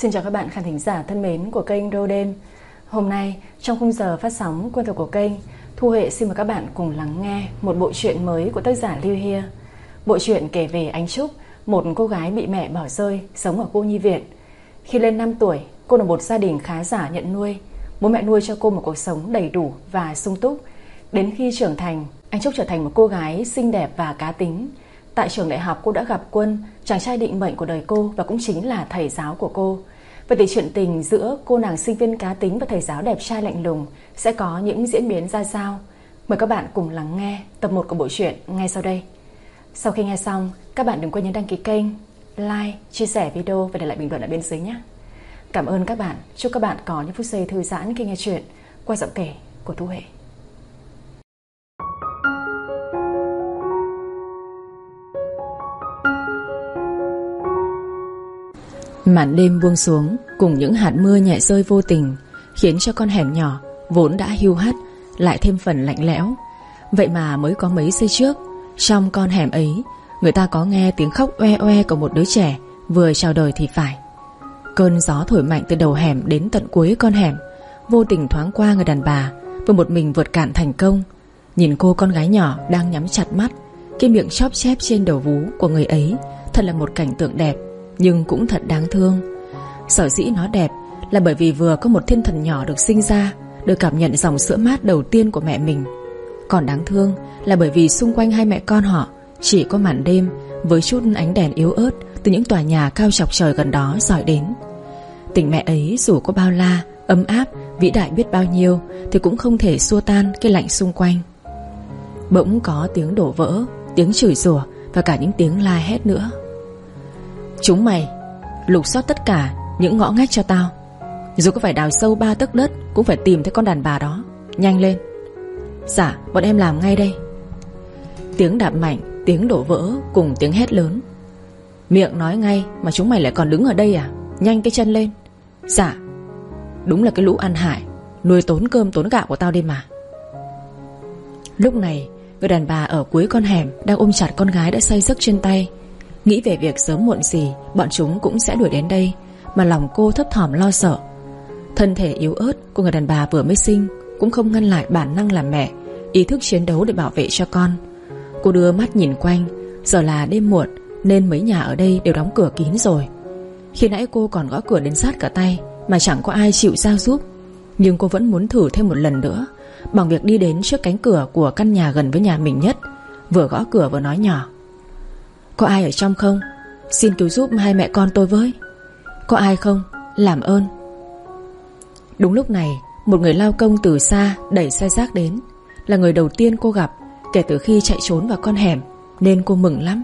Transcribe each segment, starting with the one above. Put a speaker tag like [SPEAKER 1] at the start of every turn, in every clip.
[SPEAKER 1] Xin chào các bạn khán thính giả thân mến của kênh Roden. Hôm nay trong khung giờ phát sóng quen thuộc của kênh Thu Huệ xin mời các bạn cùng lắng nghe một bộ truyện mới của tác giả Lưu Hia. Bộ truyện kể về Ánh Trúc, một cô gái bị mẹ bỏ rơi sống ở cô nhi viện. Khi lên 5 tuổi, cô được một gia đình khá giả nhận nuôi. Bố mẹ nuôi cho cô một cuộc sống đầy đủ và sung túc. Đến khi trưởng thành, Anh Trúc trở thành một cô gái xinh đẹp và cá tính. Tại trường đại học cô đã gặp Quân, chàng trai định mệnh của đời cô và cũng chính là thầy giáo của cô. Vậy thì chuyện tình giữa cô nàng sinh viên cá tính và thầy giáo đẹp trai lạnh lùng sẽ có những diễn biến ra sao? Mời các bạn cùng lắng nghe tập 1 của bộ truyện ngay sau đây. Sau khi nghe xong, các bạn đừng quên nhấn đăng ký kênh, like, chia sẻ video và để lại bình luận ở bên dưới nhé. Cảm ơn các bạn. Chúc các bạn có những phút giây thư giãn khi nghe chuyện qua giọng kể của Thu Hệ. Màn đêm buông xuống Cùng những hạt mưa nhẹ rơi vô tình Khiến cho con hẻm nhỏ Vốn đã hưu hắt, Lại thêm phần lạnh lẽo. Vậy mà mới có mấy giây trước, Trong con hẻm ấy, Người ta có nghe tiếng khóc oe oe của một đứa trẻ Vừa chào đời thì phải. Cơn gió thổi mạnh từ đầu hẻm đến tận cuối con hẻm, Vô tình thoáng qua người đàn bà Vừa một mình vượt cạn thành công. Nhìn cô con gái nhỏ đang nhắm chặt mắt, Cái miệng chóp chép trên đầu vú của người ấy Thật là một cảnh tượng đẹp nhưng cũng thật đáng thương. Sở dĩ nó đẹp Là bởi vì vừa có một thiên thần nhỏ được sinh ra Được cảm nhận dòng sữa mát đầu tiên của mẹ mình. Còn đáng thương Là bởi vì xung quanh hai mẹ con họ Chỉ có màn đêm Với chút ánh đèn yếu ớt Từ những tòa nhà cao chọc trời gần đó dọi đến. Tình mẹ ấy dù có bao la Ấm áp, vĩ đại biết bao nhiêu Thì cũng không thể xua tan cái lạnh xung quanh. Bỗng có tiếng đổ vỡ Tiếng chửi rủa Và cả những tiếng la hét nữa. Chúng mày, Lục soát tất cả những ngõ ngách cho tao. Dù có phải đào sâu ba tấc đất, Cũng phải tìm thấy con đàn bà đó. Nhanh lên. Dạ bọn em làm ngay đây. Tiếng đạp mạnh, Tiếng đổ vỡ Cùng tiếng hét lớn. Miệng nói ngay Mà chúng mày lại còn đứng ở đây à? Nhanh cái chân lên. Dạ. Đúng là cái lũ ăn hại, Nuôi tốn cơm tốn gạo của tao đi mà. Lúc này, Người đàn bà ở cuối con hẻm Đang ôm chặt con gái đã say giấc trên tay. Nghĩ về việc sớm muộn gì, Bọn chúng cũng sẽ đuổi đến đây, Mà lòng cô thấp thỏm lo sợ. Thân thể yếu ớt của người đàn bà vừa mới sinh Cũng không ngăn lại bản năng làm mẹ, Ý thức chiến đấu để bảo vệ cho con. Cô đưa mắt nhìn quanh, Giờ là đêm muộn Nên mấy nhà ở đây đều đóng cửa kín rồi. Khi nãy cô còn gõ cửa đến sát cả tay Mà chẳng có ai chịu giao giúp, Nhưng cô vẫn muốn thử thêm một lần nữa, Bằng việc đi đến trước cánh cửa của căn nhà gần với nhà mình nhất, Vừa gõ cửa vừa nói nhỏ có ai ở trong không? Xin cứu giúp hai mẹ con tôi với. Có ai không? Làm ơn. Đúng lúc này, Một người lao công từ xa đẩy xe rác đến. Là người đầu tiên cô gặp, Kể từ khi chạy trốn vào con hẻm, Nên cô mừng lắm.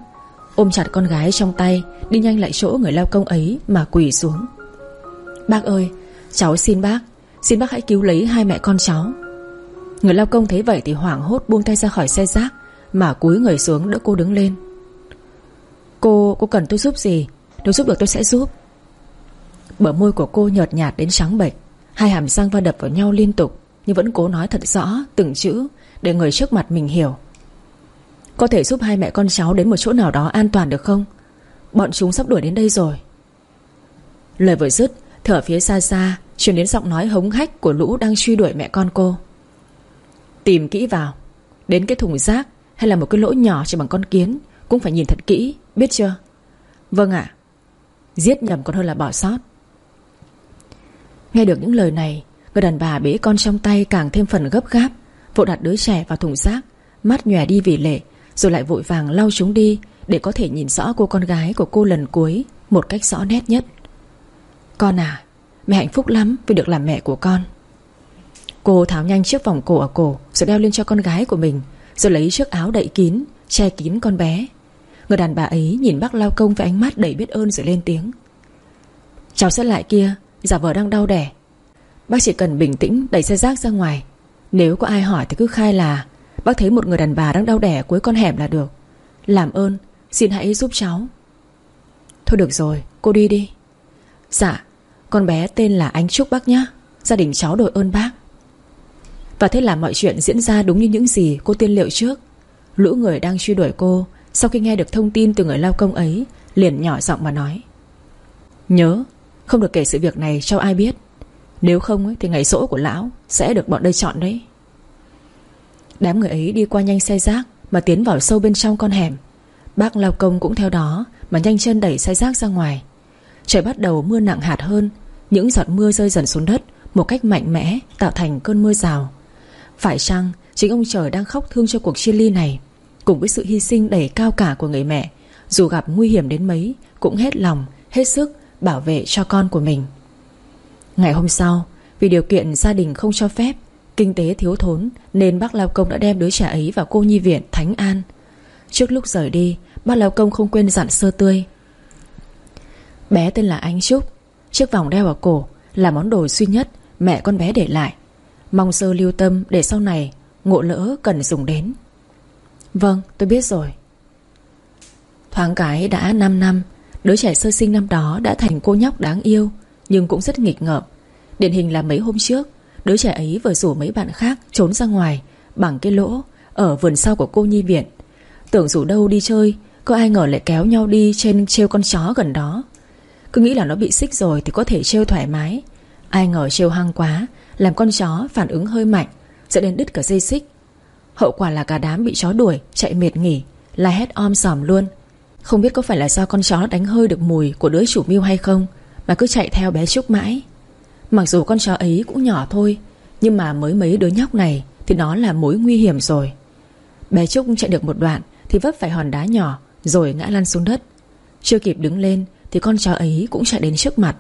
[SPEAKER 1] Ôm chặt con gái trong tay, Đi nhanh lại chỗ người lao công ấy mà quỳ xuống. Bác ơi, Cháu xin bác Xin bác hãy cứu lấy hai mẹ con cháu. Người lao công thấy vậy thì hoảng hốt buông tay ra khỏi xe rác Mà cúi người xuống đỡ cô đứng lên. Cô, cô cần tôi giúp gì? Nếu giúp được tôi sẽ giúp. Bờ môi của cô nhợt nhạt đến trắng bệch. Hai hàm răng va đập vào nhau liên tục Nhưng vẫn cố nói thật rõ từng chữ Để người trước mặt mình hiểu. Có thể giúp hai mẹ con cháu đến một chỗ nào đó an toàn được không? Bọn chúng sắp đuổi đến đây rồi. Lời vừa dứt Thở phía xa xa Truyền đến giọng nói hống hách của lũ đang truy đuổi mẹ con cô. Tìm kỹ vào Đến cái thùng rác Hay là một cái lỗ nhỏ chỉ bằng con kiến cũng phải nhìn thật kỹ, Biết chưa? Vâng ạ. Giết nhầm còn hơn là bỏ sót. Nghe được những lời này, Người đàn bà bế con trong tay càng thêm phần gấp gáp, Vội đặt đứa trẻ vào thùng rác, Mắt nhòe đi vì lệ, Rồi lại vội vàng lau chúng đi Để có thể nhìn rõ cô con gái của cô lần cuối Một cách rõ nét nhất. Con à Mẹ hạnh phúc lắm vì được làm mẹ của con. Cô tháo nhanh chiếc vòng cổ ở cổ, Rồi đeo lên cho con gái của mình, Rồi lấy chiếc áo đậy kín, Che kín con bé. Người đàn bà ấy nhìn bác lao công với ánh mắt đầy biết ơn rồi lên tiếng. Cháu sẽ lại kia, Giả vờ đang đau đẻ. Bác chỉ cần bình tĩnh, đẩy xe rác ra ngoài. Nếu có ai hỏi thì cứ khai là, Bác thấy một người đàn bà đang đau đẻ cuối con hẻm là được. Làm ơn, Xin hãy giúp cháu. Thôi được rồi, cô đi đi. Dạ Con bé tên là Ánh Trúc bác nhé Gia đình cháu đội ơn bác. Và thế là mọi chuyện diễn ra đúng như những gì cô tiên liệu trước. Lũ người đang truy đuổi cô sau khi nghe được thông tin từ người lao công ấy, Liền nhỏ giọng mà nói. Nhớ, Không được kể sự việc này cho ai biết. Nếu không thì ngày sổ của lão Sẽ được bọn đây chọn đấy. Đám người ấy đi qua nhanh xe rác Mà tiến vào sâu bên trong con hẻm. Bác lao công cũng theo đó Mà nhanh chân đẩy xe rác ra ngoài. Trời bắt đầu mưa nặng hạt hơn, Những giọt mưa rơi dần xuống đất Một cách mạnh mẽ tạo thành cơn mưa rào. Phải chăng chính ông trời đang khóc thương cho cuộc chia ly này? Cùng với sự hy sinh đầy cao cả của người mẹ. Dù gặp nguy hiểm đến mấy Cũng hết lòng, hết sức Bảo vệ cho con của mình. Ngày hôm sau Vì điều kiện gia đình không cho phép Kinh tế thiếu thốn Nên bác Lao Công đã đem đứa trẻ ấy vào cô nhi viện Thánh An. Trước lúc rời đi Bác Lao Công không quên dặn sơ tươi. Bé tên là Anh Trúc Chiếc vòng đeo ở cổ Là món đồ duy nhất mẹ con bé để lại. Mong sơ lưu tâm để sau này Ngộ lỡ cần dùng đến. Vâng tôi biết rồi. Thoáng cái đã 5 năm, Đứa trẻ sơ sinh năm đó đã thành cô nhóc đáng yêu, Nhưng cũng rất nghịch ngợm. Điển hình là mấy hôm trước, Đứa trẻ ấy vừa rủ mấy bạn khác trốn ra ngoài, Bằng cái lỗ, Ở vườn sau của cô nhi viện. Tưởng rủ đâu đi chơi, Có ai ngờ lại kéo nhau đi trên treo con chó gần đó. Cứ nghĩ là nó bị xích rồi Thì có thể treo thoải mái. Ai ngờ treo hăng quá, Làm con chó phản ứng hơi mạnh, Dẫn đến đứt cả dây xích. Hậu quả là cả đám bị chó đuổi, Chạy mệt nghỉ, La hét om sòm luôn. Không biết có phải là do con chó đánh hơi được mùi Của đứa chủ mưu hay không, Mà cứ chạy theo bé Trúc mãi. Mặc dù con chó ấy cũng nhỏ thôi, Nhưng mà mới mấy đứa nhóc này Thì nó là mối nguy hiểm rồi. Bé Trúc chạy được một đoạn Thì vấp phải hòn đá nhỏ, Rồi ngã lăn xuống đất. Chưa kịp đứng lên Thì con chó ấy cũng chạy đến trước mặt.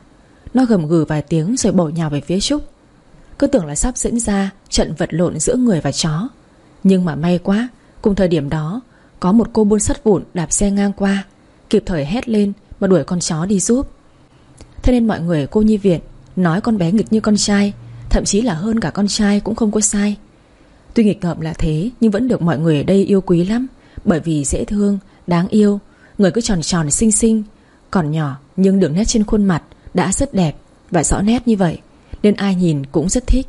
[SPEAKER 1] Nó gầm gừ vài tiếng rồi bổ nhào về phía Trúc. Cứ tưởng là sắp diễn ra Trận vật lộn giữa người và chó nhưng mà may quá Cùng thời điểm đó Có một cô buôn sắt vụn đạp xe ngang qua Kịp thời hét lên Mà đuổi con chó đi giúp. Thế nên mọi người cô nhi viện Nói con bé nghịch như con trai Thậm chí là hơn cả con trai cũng không có sai. Tuy nghịch ngợm là thế Nhưng vẫn được mọi người ở đây yêu quý lắm Bởi vì dễ thương, đáng yêu Người cứ tròn tròn xinh xinh Còn nhỏ nhưng đường nét trên khuôn mặt Đã rất đẹp và rõ nét như vậy Nên ai nhìn cũng rất thích.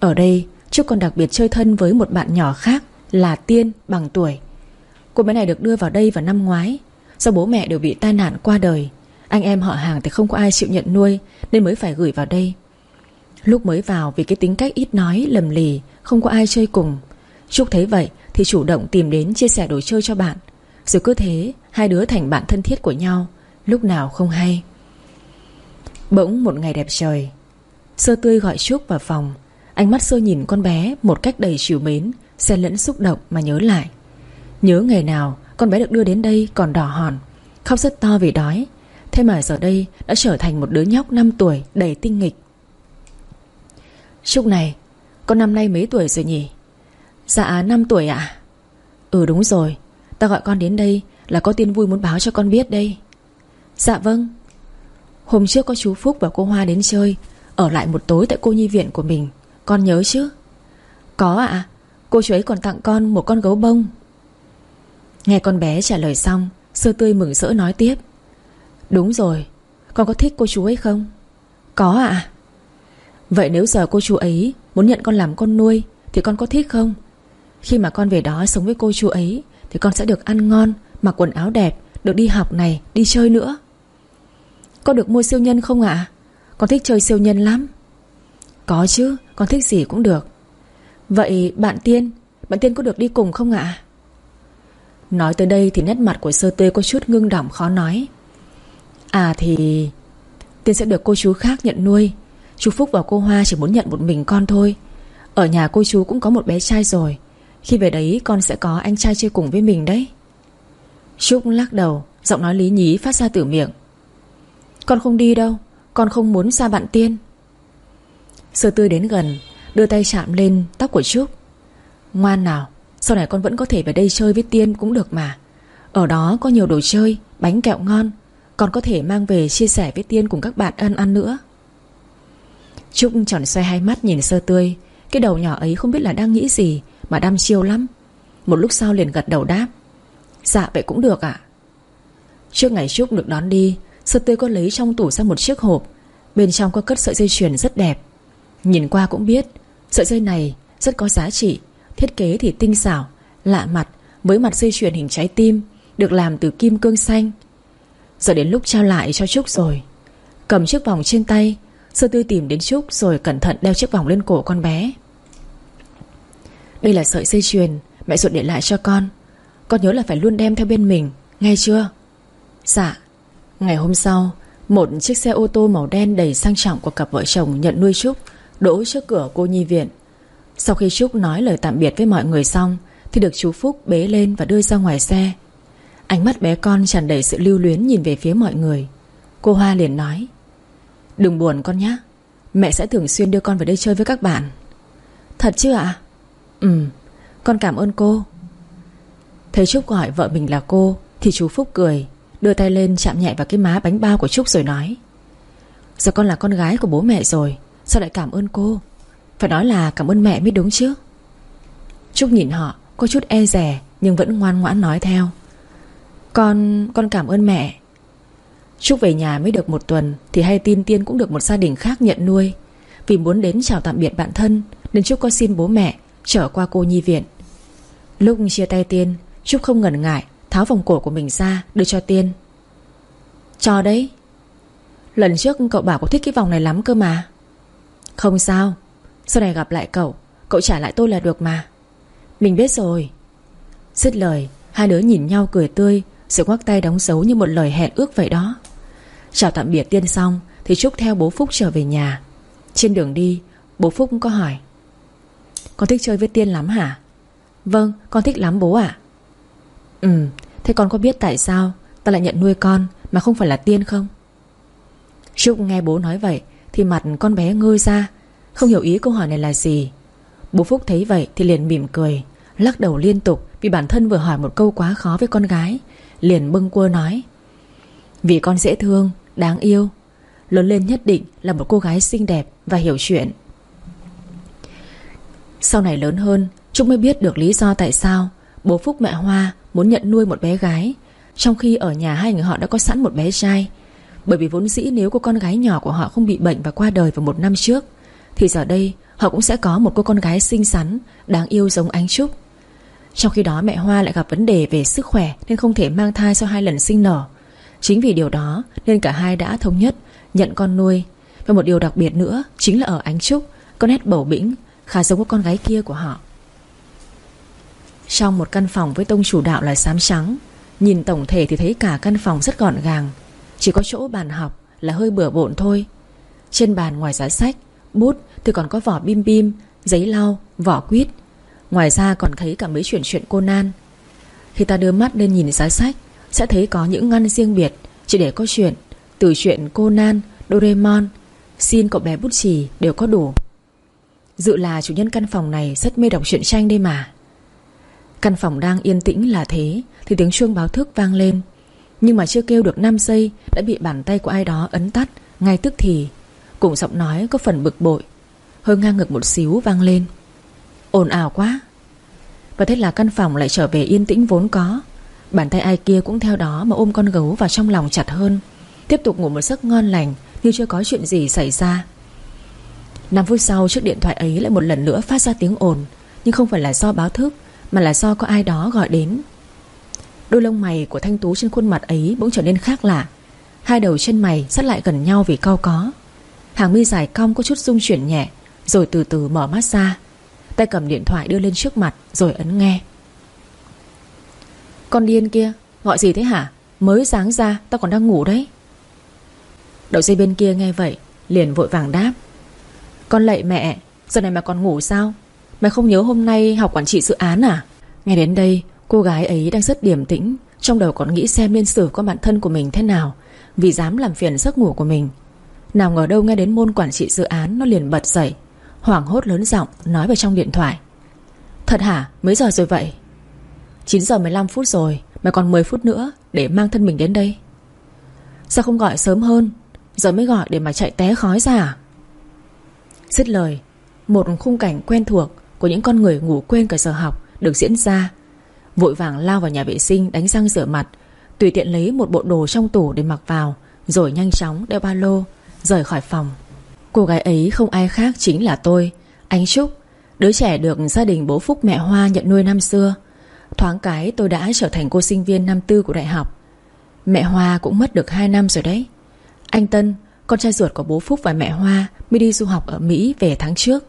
[SPEAKER 1] Ở đây Trúc còn đặc biệt chơi thân với một bạn nhỏ khác Là Tiên bằng tuổi. Cô bé này được đưa vào đây vào năm ngoái. Do bố mẹ đều bị tai nạn qua đời, Anh em họ hàng thì không có ai chịu nhận nuôi Nên mới phải gửi vào đây. Lúc mới vào vì cái tính cách ít nói, lầm lì, Không có ai chơi cùng. Trúc thấy vậy thì chủ động tìm đến chia sẻ đồ chơi cho bạn. Rồi cứ thế, Hai đứa thành bạn thân thiết của nhau, Lúc nào không hay. Bỗng một ngày đẹp trời, Sơ tươi gọi Trúc vào phòng. Ánh mắt sơ nhìn con bé Một cách đầy chiều mến, Xen lẫn xúc động mà nhớ lại. Nhớ ngày nào con bé được đưa đến đây còn đỏ hòn, Khóc rất to vì đói. Thế mà giờ đây đã trở thành một đứa nhóc 5 tuổi đầy tinh nghịch. Trúc này, Con năm nay mấy tuổi rồi nhỉ? Dạ 5 tuổi ạ. À? Ừ đúng rồi. Ta gọi con đến đây là có tin vui muốn báo cho con biết đây. Dạ vâng. Hôm trước có chú Phúc và cô Hoa đến chơi, Ở lại một tối tại cô nhi viện của mình. Con nhớ chứ? Có ạ. À, Cô chú ấy còn tặng con một con gấu bông. Nghe con bé trả lời xong sư tươi mừng rỡ nói tiếp. Đúng rồi Con có thích cô chú ấy không? Có ạ. À? Vậy nếu giờ cô chú ấy muốn nhận con làm con nuôi Thì con có thích không? Khi mà con về đó sống với cô chú ấy Thì con sẽ được ăn ngon Mặc quần áo đẹp Được đi học này Đi chơi nữa. Con được mua siêu nhân không ạ? Con thích chơi siêu nhân lắm. Có chứ, Con thích gì cũng được. Vậy bạn Tiên Bạn Tiên có được đi cùng không ạ? Nói tới đây thì nét mặt của sơ tê có chút ngưng đỏng khó nói. À thì, Tiên sẽ được cô chú khác nhận nuôi. Chú Phúc và cô Hoa chỉ muốn nhận một mình con thôi. Ở nhà cô chú cũng có một bé trai rồi. Khi về đấy, con sẽ có anh trai chơi cùng với mình đấy. Trúc lắc đầu, Giọng nói lý nhí phát ra từ miệng. Con không đi đâu, Con không muốn xa bạn Tiên. Sơ tươi đến gần, Đưa tay chạm lên tóc của Trúc. Ngoan nào, Sau này con vẫn có thể về đây chơi với Tiên cũng được mà. Ở đó có nhiều đồ chơi, Bánh kẹo ngon, Con có thể mang về chia sẻ với Tiên cùng các bạn ăn ăn nữa. Trúc tròn xoay hai mắt nhìn sơ tươi, Cái đầu nhỏ ấy không biết là đang nghĩ gì Mà đăm chiêu lắm. Một lúc sau liền gật đầu đáp. Dạ vậy cũng được ạ. Trước ngày Trúc được đón đi, Sơ tươi có lấy trong tủ ra một chiếc hộp, Bên trong có cất sợi dây chuyền rất đẹp. Nhìn qua cũng biết, Sợi dây này rất có giá trị, Thiết kế thì tinh xảo, Lạ mặt với mặt dây chuyền hình trái tim, Được làm từ kim cương xanh. Giờ đến lúc trao lại cho Trúc rồi. Cầm chiếc vòng trên tay, Sơ Tư tìm đến Trúc rồi cẩn thận đeo chiếc vòng lên cổ con bé. Đây là sợi dây chuyền Mẹ ruột để lại cho con. Con nhớ là phải luôn đem theo bên mình, Nghe chưa? Dạ. Ngày hôm sau, Một chiếc xe ô tô màu đen đầy sang trọng của cặp vợ chồng nhận nuôi Trúc Đỗ trước cửa cô nhi viện. Sau khi Trúc nói lời tạm biệt với mọi người xong, Thì được chú Phúc bế lên và đưa ra ngoài xe. Ánh mắt bé con tràn đầy sự lưu luyến nhìn về phía mọi người. Cô Hoa liền nói, Đừng buồn con nhé Mẹ sẽ thường xuyên đưa con về đây chơi với các bạn. Thật chứ ạ? À? Ừ Con cảm ơn cô. Thấy Trúc gọi vợ mình là cô, Thì chú Phúc cười, Đưa tay lên chạm nhẹ vào cái má bánh bao của Trúc rồi nói, Giờ con là con gái của bố mẹ rồi Sao lại cảm ơn cô? Phải nói là cảm ơn mẹ mới đúng chứ. Trúc nhìn họ, Có chút e rẻ Nhưng vẫn ngoan ngoãn nói theo. Con... con cảm ơn mẹ. Trúc về nhà mới được một tuần Thì hay tin Tiên cũng được một gia đình khác nhận nuôi. Vì muốn đến chào tạm biệt bạn thân, Nên Trúc có xin bố mẹ Trở qua cô nhi viện. Lúc chia tay Tiên, Trúc không ngần ngại Tháo vòng cổ của mình ra đưa cho Tiên. Cho đấy. Lần trước cậu bảo cậu thích cái vòng này lắm cơ mà. Không sao. Sau này gặp lại cậu Cậu trả lại tôi là được mà. Mình biết rồi. Dứt lời, Hai đứa nhìn nhau cười tươi sự ngoắc tay đóng dấu như một lời hẹn ước vậy đó. Chào tạm biệt Tiên xong, Thì Trúc theo bố Phúc trở về nhà. Trên đường đi, Bố Phúc có hỏi. Con thích chơi với Tiên lắm hả? Vâng con thích lắm bố ạ. Ừ Thế con có biết tại sao Ta lại nhận nuôi con Mà không phải là Tiên không? Trúc nghe bố nói vậy thì mặt con bé ngơi ra Không hiểu ý câu hỏi này là gì. Bố Phúc thấy vậy thì liền mỉm cười Lắc đầu liên tục Vì bản thân vừa hỏi một câu quá khó với con gái Liền bưng quơ nói Vì con dễ thương, đáng yêu Lớn lên nhất định là một cô gái xinh đẹp Và hiểu chuyện. Sau này lớn hơn Trúc mới biết được lý do tại sao Bố Phúc mẹ Hoa muốn nhận nuôi một bé gái Trong khi ở nhà hai người họ đã có sẵn một bé trai. Bởi vì vốn dĩ nếu cô con gái nhỏ của họ không bị bệnh và qua đời vào một năm trước, Thì giờ đây họ cũng sẽ có một cô con gái xinh xắn, Đáng yêu giống Ánh Trúc. Trong khi đó mẹ Hoa lại gặp vấn đề về sức khỏe Nên không thể mang thai sau hai lần sinh nở. Chính vì điều đó nên cả hai đã thống nhất nhận con nuôi. Và một điều đặc biệt nữa chính là ở Ánh Trúc Có nét bầu bĩnh khá giống với con gái kia của họ. Trong một căn phòng với tông chủ đạo là xám trắng, Nhìn tổng thể thì thấy cả căn phòng rất gọn gàng. Chỉ có chỗ bàn học là hơi bừa bộn thôi. Trên bàn ngoài giá sách Bút thì còn có vỏ bim bim Giấy lau, vỏ quýt. Ngoài ra còn thấy cả mấy chuyện chuyện cô Nan. Khi ta đưa mắt lên nhìn giá sách Sẽ thấy có những ngăn riêng biệt Chỉ để có chuyện Từ chuyện cô Nan, Doraemon Xin cậu bé bút chì đều có đủ. Dự là chủ nhân căn phòng này Rất mê đọc truyện tranh đây mà. Căn phòng đang yên tĩnh là thế Thì tiếng chuông báo thức vang lên. Nhưng mà chưa kêu được 5 giây, Đã bị bàn tay của ai đó ấn tắt, Ngay tức thì. Cùng giọng nói có phần bực bội. Hơi ngang ngực một xíu vang lên. Ồn ào quá. Và thế là căn phòng lại trở về yên tĩnh vốn có. Bàn tay ai kia cũng theo đó Mà ôm con gấu vào trong lòng chặt hơn. Tiếp tục ngủ một giấc ngon lành, Như chưa có chuyện gì xảy ra. 5 phút sau, chiếc điện thoại ấy lại một lần nữa phát ra tiếng ồn. Nhưng không phải là do báo thức, mà là do có ai đó gọi đến. Đôi lông mày của Thanh Tú trên khuôn mặt ấy Bỗng trở nên khác lạ. Hai đầu chân mày sát lại gần nhau vì cao có. Hàng mi dài cong có chút rung chuyển nhẹ, Rồi từ từ mở mắt ra. Tay cầm điện thoại đưa lên trước mặt, Rồi ấn nghe. Con điên kia, Gọi gì thế hả? Mới sáng ra, tao còn đang ngủ đấy. Đầu dây bên kia nghe vậy, Liền vội vàng đáp. Con lạy mẹ, Giờ này mà còn ngủ sao? Mày không nhớ hôm nay học quản trị dự án à? Nghe đến đây cô gái ấy đang rất điềm tĩnh, Trong đầu còn nghĩ xem nên xử con bạn thân của mình thế nào, Vì dám làm phiền giấc ngủ của mình. Nào ngờ đâu nghe đến môn quản trị dự án, Nó liền bật dậy, Hoảng hốt lớn giọng nói vào trong điện thoại. Thật hả? Mấy giờ rồi vậy? 9 giờ 15 phút rồi Mày còn 10 phút nữa để mang thân mình đến đây. Sao không gọi sớm hơn? Giờ mới gọi để mà chạy té khói ra à? Dứt lời, Một khung cảnh quen thuộc của những con người ngủ quên cả giờ học được diễn ra. Vội vàng lao vào nhà vệ sinh đánh răng rửa mặt, tùy tiện lấy một bộ đồ trong tủ để mặc vào, rồi nhanh chóng đeo ba lô, rời khỏi phòng. Cô gái ấy không ai khác chính là tôi, anh Trúc, đứa trẻ được gia đình bố Phúc mẹ Hoa nhận nuôi năm xưa. Thoáng cái tôi đã trở thành cô sinh viên năm tư của đại học. Mẹ Hoa cũng mất được 2 năm rồi đấy. Anh Tân, Con trai ruột của bố Phúc và mẹ Hoa Mới đi du học ở Mỹ về tháng trước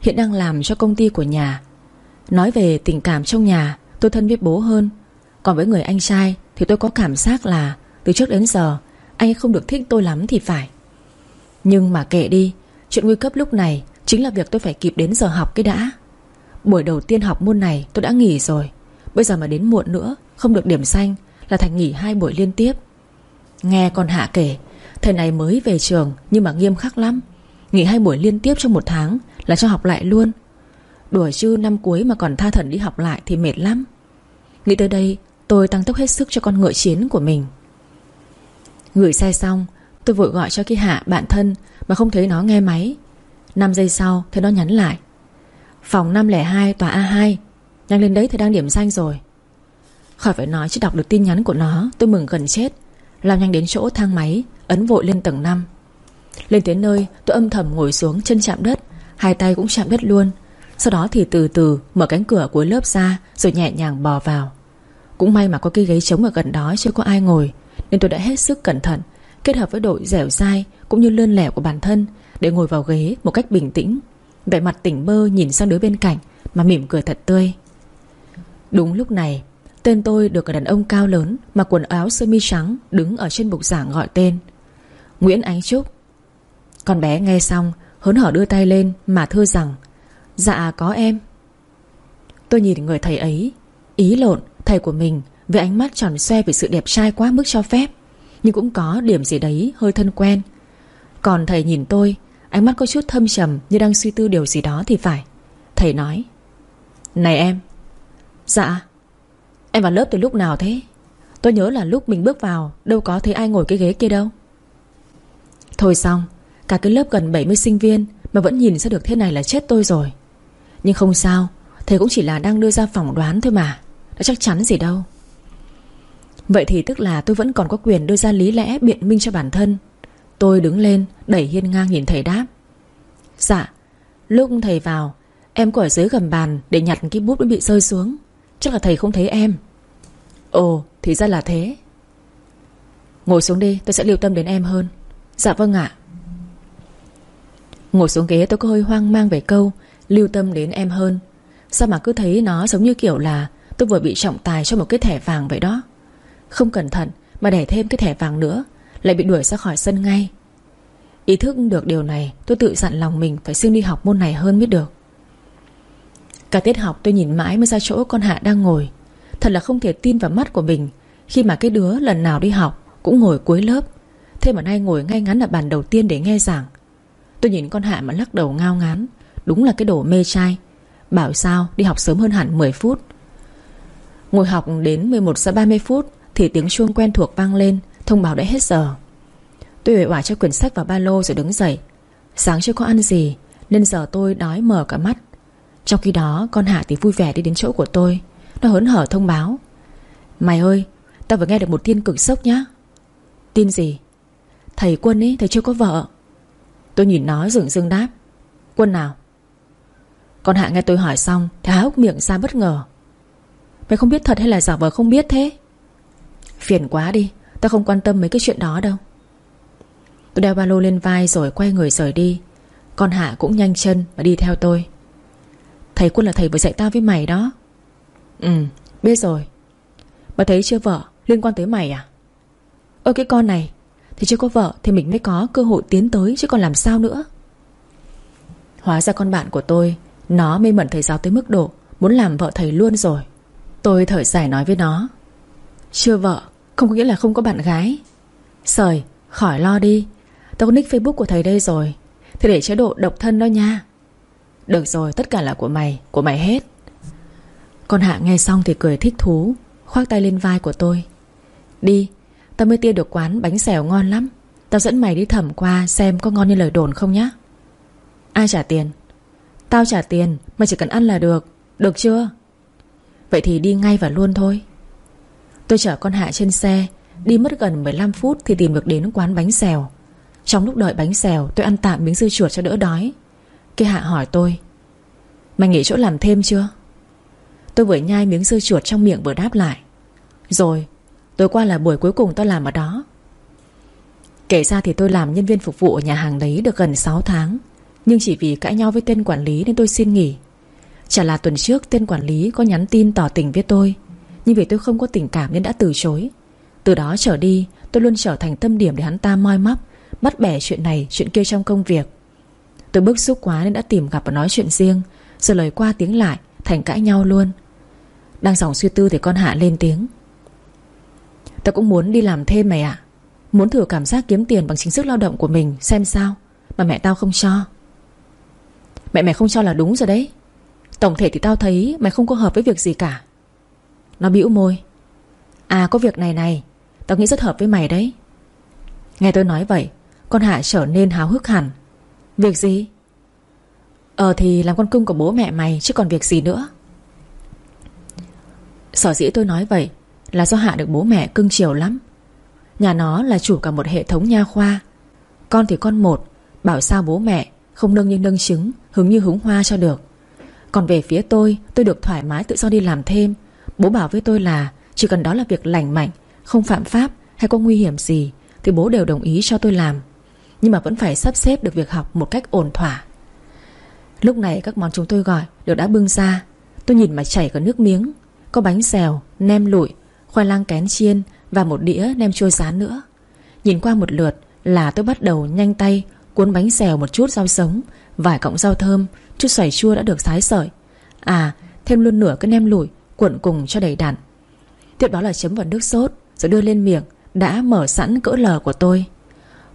[SPEAKER 1] Hiện đang làm cho công ty của nhà Nói về tình cảm trong nhà Tôi thân với bố hơn. Còn với người anh trai Thì tôi có cảm giác là Từ trước đến giờ, Anh không được thích tôi lắm thì phải. Nhưng mà kệ đi, Chuyện nguy cấp lúc này Chính là việc tôi phải kịp đến giờ học cái đã. Buổi đầu tiên học môn này tôi đã nghỉ rồi. Bây giờ mà đến muộn nữa, Không được điểm xanh Là thành nghỉ hai buổi liên tiếp. Nghe con Hạ kể, Thầy này mới về trường Nhưng mà nghiêm khắc lắm. Nghỉ hai buổi liên tiếp trong một tháng Là cho học lại luôn. Đùa chứ năm cuối mà còn tha thần đi học lại Thì mệt lắm. Nghĩ tới đây, tôi tăng tốc hết sức cho con ngựa chiến của mình. Gửi xe xong, Tôi vội gọi cho cái Hạ bạn thân Mà không thấy nó nghe máy. 5 giây sau, thấy nó nhắn lại. Phòng 502 tòa A2 Nhanh lên đấy thì đang điểm danh rồi. Khỏi phải nói chứ đọc được tin nhắn của nó, Tôi mừng gần chết. Lao nhanh đến chỗ thang máy, Ấn vội lên tầng 5 Lên tới nơi, tôi âm thầm ngồi xuống chân chạm đất. Hai tay cũng chạm đất luôn. Sau đó thì từ từ mở cánh cửa cuối lớp ra, Rồi nhẹ nhàng bò vào. Cũng may mà có cái ghế trống ở gần đó, Chưa có ai ngồi, Nên tôi đã hết sức cẩn thận, Kết hợp với độ dẻo dai Cũng như lươn lẻo của bản thân Để ngồi vào ghế một cách bình tĩnh. Vẻ mặt tỉnh bơ nhìn sang đứa bên cạnh Mà mỉm cười thật tươi. Đúng lúc này, Tên tôi được người đàn ông cao lớn Mặc quần áo sơ mi trắng Đứng ở trên bục giảng gọi tên. Nguyễn Ánh Trúc. Con bé nghe xong, Hớn hở đưa tay lên mà thưa rằng Dạ có em. Tôi nhìn người thầy ấy, Ý lộn, thầy của mình, Với ánh mắt tròn xoe vì sự đẹp trai quá mức cho phép. Nhưng cũng có điểm gì đấy hơi thân quen. Còn thầy nhìn tôi, Ánh mắt có chút thâm trầm Như đang suy tư điều gì đó thì phải. Thầy nói, Này em. Dạ. Em vào lớp từ lúc nào thế? Tôi nhớ là lúc mình bước vào, Đâu có thấy ai ngồi cái ghế kia đâu. Thôi xong, Cả cái lớp gần 70 sinh viên Mà vẫn nhìn ra được thế này là chết tôi rồi. Nhưng không sao, Thầy cũng chỉ là đang đưa ra phỏng đoán thôi mà. Đã chắc chắn gì đâu. Vậy thì tức là tôi vẫn còn có quyền đưa ra lý lẽ biện minh cho bản thân. Tôi đứng lên, Đẩy hiên ngang nhìn thầy đáp. Dạ Lúc thầy vào, Em có ở dưới gầm bàn Để nhặt cái bút đã bị rơi xuống. Chắc là thầy không thấy em. Ồ, thì ra là thế. Ngồi xuống đi, tôi sẽ lưu tâm đến em hơn. Dạ vâng ạ. Ngồi xuống ghế, tôi có hơi hoang mang về câu Lưu tâm đến em hơn. Sao mà cứ thấy nó giống như kiểu là Tôi vừa bị trọng tài cho một cái thẻ vàng vậy đó? Không cẩn thận Mà để thêm cái thẻ vàng nữa, Lại bị đuổi ra khỏi sân ngay. Ý thức được điều này, Tôi tự dặn lòng mình phải siêng đi học môn này hơn mới được. Cả tiết học tôi nhìn mãi mới ra chỗ con Hạ đang ngồi. Thật là không thể tin vào mắt của mình Khi mà cái đứa lần nào đi học Cũng ngồi cuối lớp. Thế mà nay ngồi ngay ngắn ở bàn đầu tiên để nghe giảng. Tôi nhìn con Hạ mà lắc đầu ngao ngán. Đúng là cái đồ mê trai. Bảo sao, đi học sớm hơn hẳn 10 phút. Ngồi học đến 11 giờ 30 phút Thì tiếng chuông quen thuộc vang lên, Thông báo đã hết giờ. Tôi uể oải cho quyển sách vào ba lô rồi đứng dậy. Sáng chưa có ăn gì, Nên giờ tôi đói mở cả mắt. Trong khi đó, con Hạ thì vui vẻ đi đến chỗ của tôi. Nó hớn hở thông báo. Mày ơi, Tao vừa nghe được một tin cực sốc nhá. Tin gì? Thầy Quân ấy, thầy chưa có vợ. Tôi nhìn nó dừng rưng đáp. Quân nào? Con Hạ nghe tôi hỏi xong Thì há hốc miệng ra bất ngờ. Mày không biết thật hay là giả vờ không biết thế? Phiền quá đi Tao không quan tâm mấy cái chuyện đó đâu. Tôi đeo ba lô lên vai rồi quay người rời đi. Con Hạ cũng nhanh chân và đi theo tôi. Thầy Quân là thầy vừa dạy tao với mày đó. Ừ biết rồi. Bà thấy chưa vợ? Liên quan tới mày à? Ơ cái con này Thì chưa có vợ thì mình mới có cơ hội tiến tới Chứ còn làm sao nữa? Hóa ra con bạn của tôi nó mê mẩn thầy giáo tới mức độ Muốn làm vợ thầy luôn rồi. Tôi thở dài nói với nó. Chưa vợ, Không có nghĩa là không có bạn gái. Sời, khỏi lo đi. Tao có nick facebook của thầy đây rồi. Thì để chế độ độc thân đó nha. Được rồi, tất cả là của mày Của mày hết. Con Hạ nghe xong thì cười thích thú, Khoác tay lên vai của tôi. Đi, Tao mới tia được quán bánh xèo ngon lắm. Tao dẫn mày đi thẩm qua xem có ngon như lời đồn không nhá. Ai trả tiền? Tao trả tiền, Mày chỉ cần ăn là được. Được chưa? Vậy thì đi ngay và luôn thôi. Tôi chở con Hạ trên xe, Đi mất gần 15 phút thì tìm được đến quán bánh xèo. Trong lúc đợi bánh xèo, Tôi ăn tạm miếng dưa chuột cho đỡ đói. Kia Hạ hỏi tôi, Mày nghỉ chỗ làm thêm chưa? Tôi vừa nhai miếng dưa chuột trong miệng vừa đáp lại, Rồi, Tối qua là buổi cuối cùng tao làm ở đó. Kể ra thì tôi làm nhân viên phục vụ ở nhà hàng đấy được gần 6 tháng. Nhưng chỉ vì cãi nhau với tên quản lý nên tôi xin nghỉ. Chả là tuần trước tên quản lý có nhắn tin tỏ tình với tôi, Nhưng vì tôi không có tình cảm nên đã từ chối. Từ đó trở đi, tôi luôn trở thành tâm điểm để hắn ta moi móc, Bắt bẻ chuyện này, chuyện kia trong công việc. Tôi bức xúc quá nên đã tìm gặp và nói chuyện riêng, Rồi lời qua tiếng lại, Thành cãi nhau luôn. Đang dòng suy tư thì con Hạ lên tiếng. Tao cũng muốn đi làm thêm mày ạ. Muốn thử cảm giác kiếm tiền bằng chính sức lao động của mình, Xem sao. Mà mẹ tao không cho. Mẹ mày không cho là đúng rồi đấy. Tổng thể thì tao thấy mày không có hợp với việc gì cả. Nó bĩu môi. À có việc này này. Tao nghĩ rất hợp với mày đấy. Nghe tôi nói vậy, Con Hạ trở nên háo hức hẳn. Việc gì? Ờ thì làm con cưng của bố mẹ mày, Chứ còn việc gì nữa? Sở dĩ tôi nói vậy Là do Hạ được bố mẹ cưng chiều lắm. Nhà nó là chủ cả một hệ thống nha khoa. Con thì con một, Bảo sao bố mẹ không nâng như nâng trứng Hứng như hứng hoa cho được. Còn về phía tôi Tôi được thoải mái tự do đi làm thêm. Bố bảo với tôi là Chỉ cần đó là việc lành mạnh Không phạm pháp hay có nguy hiểm gì Thì bố đều đồng ý cho tôi làm. Nhưng mà vẫn phải sắp xếp được việc học một cách ổn thỏa. Lúc này các món chúng tôi gọi Đều đã bưng ra. Tôi nhìn mà chảy cả nước miếng. Có bánh xèo, nem lụi, khoai lang kén chiên Và một đĩa nem chua rán nữa. Nhìn qua một lượt là tôi bắt đầu nhanh tay Cuốn bánh xèo một chút rau sống, Vài cọng rau thơm, Chút xoài chua đã được sái sợi. À thêm luôn nửa cái nem lụi, Cuộn cùng cho đầy đặn. Tiếp đó là chấm vào nước sốt, Rồi đưa lên miệng, Đã mở sẵn cỡ lờ của tôi.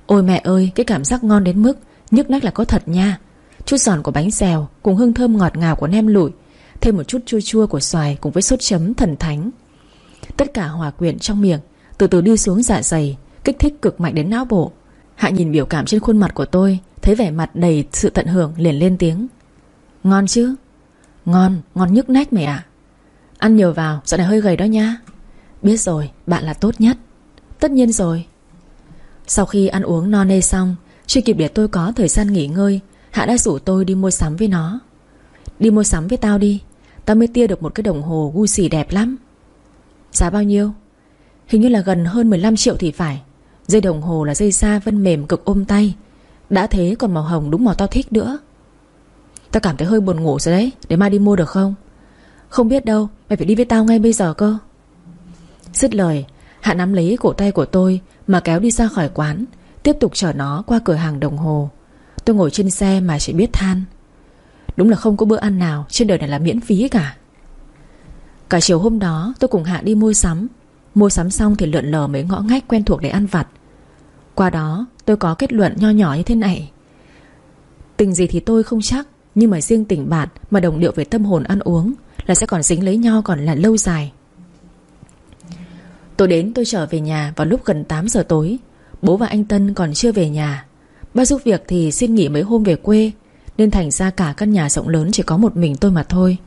[SPEAKER 1] Ôi mẹ ơi, cái cảm giác ngon đến mức Nhức nách là có thật nha. Chút giòn của bánh xèo Cùng hương thơm ngọt ngào của nem lụi, Thêm một chút chua chua của xoài Cùng với sốt chấm thần thánh. Tất cả hòa quyện trong miệng, Từ từ đi xuống dạ dày, Kích thích cực mạnh đến não bộ. Hạ nhìn biểu cảm trên khuôn mặt của tôi Thấy vẻ mặt đầy sự tận hưởng liền lên tiếng. Ngon chứ? Ngon, ngon nhức nách mày ạ. Ăn nhiều vào, dạo này hơi gầy đó nha. Biết rồi, bạn là tốt nhất. Tất nhiên rồi. Sau khi ăn uống no nê xong Chưa kịp để tôi có thời gian nghỉ ngơi Hạ đã rủ tôi đi mua sắm với nó. Đi mua sắm với tao đi Tao mới tia được một cái đồng hồ Gucci đẹp lắm. Giá bao nhiêu? Hình như là gần hơn 15 triệu thì phải. Dây đồng hồ là dây da vân mềm cực ôm tay. Đã thế còn màu hồng đúng màu tao thích nữa. Tao cảm thấy hơi buồn ngủ rồi đấy, Để mai đi mua được không? Không biết đâu, Mày phải đi với tao ngay bây giờ cơ. Dứt lời, Hạ nắm lấy cổ tay của tôi Mà kéo đi ra khỏi quán, Tiếp tục chở nó qua cửa hàng đồng hồ. Tôi ngồi trên xe mà chỉ biết than. Đúng là không có bữa ăn nào Trên đời này là miễn phí cả. Cả chiều hôm đó, tôi cùng Hạ đi mua sắm. Mua sắm xong thì lượn lờ mấy ngõ ngách quen thuộc để ăn vặt. Qua đó, tôi có kết luận nho nhỏ như thế này. Tình gì thì tôi không chắc, Nhưng mà riêng tình bạn Mà đồng điệu về tâm hồn ăn uống Là sẽ còn dính lấy nhau còn là lâu dài. Tôi đến, tôi trở về nhà vào lúc gần 8 giờ tối. Bố và anh Tân còn chưa về nhà. Ba giúp việc thì xin nghỉ mấy hôm về quê, Nên thành ra cả căn nhà rộng lớn chỉ có một mình tôi mà thôi.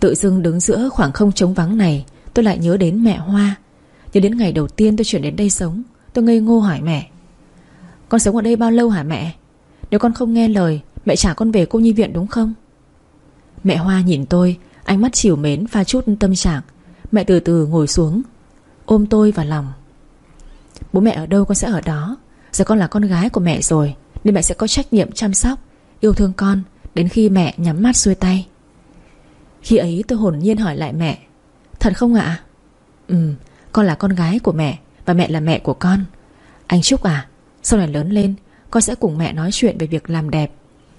[SPEAKER 1] Tự dưng đứng giữa khoảng không trống vắng này, Tôi lại nhớ đến mẹ Hoa. Nhớ đến ngày đầu tiên tôi chuyển đến đây sống, Tôi ngây ngô hỏi mẹ. Con sống ở đây bao lâu hả mẹ? Nếu con không nghe lời, Mẹ trả con về cô nhi viện đúng không? Mẹ Hoa nhìn tôi, Ánh mắt chiều mến pha chút tâm trạng. Mẹ từ từ ngồi xuống, Ôm tôi vào lòng. Bố mẹ ở đâu con sẽ ở đó. Giờ con là con gái của mẹ rồi, Nên mẹ sẽ có trách nhiệm chăm sóc, Yêu thương con Đến khi mẹ nhắm mắt xuôi tay. Khi ấy tôi hồn nhiên hỏi lại mẹ, Thật không ạ? Ừ con là con gái của mẹ Và mẹ là mẹ của con. Anh Trúc à Sau này lớn lên, Con sẽ cùng mẹ nói chuyện về việc làm đẹp,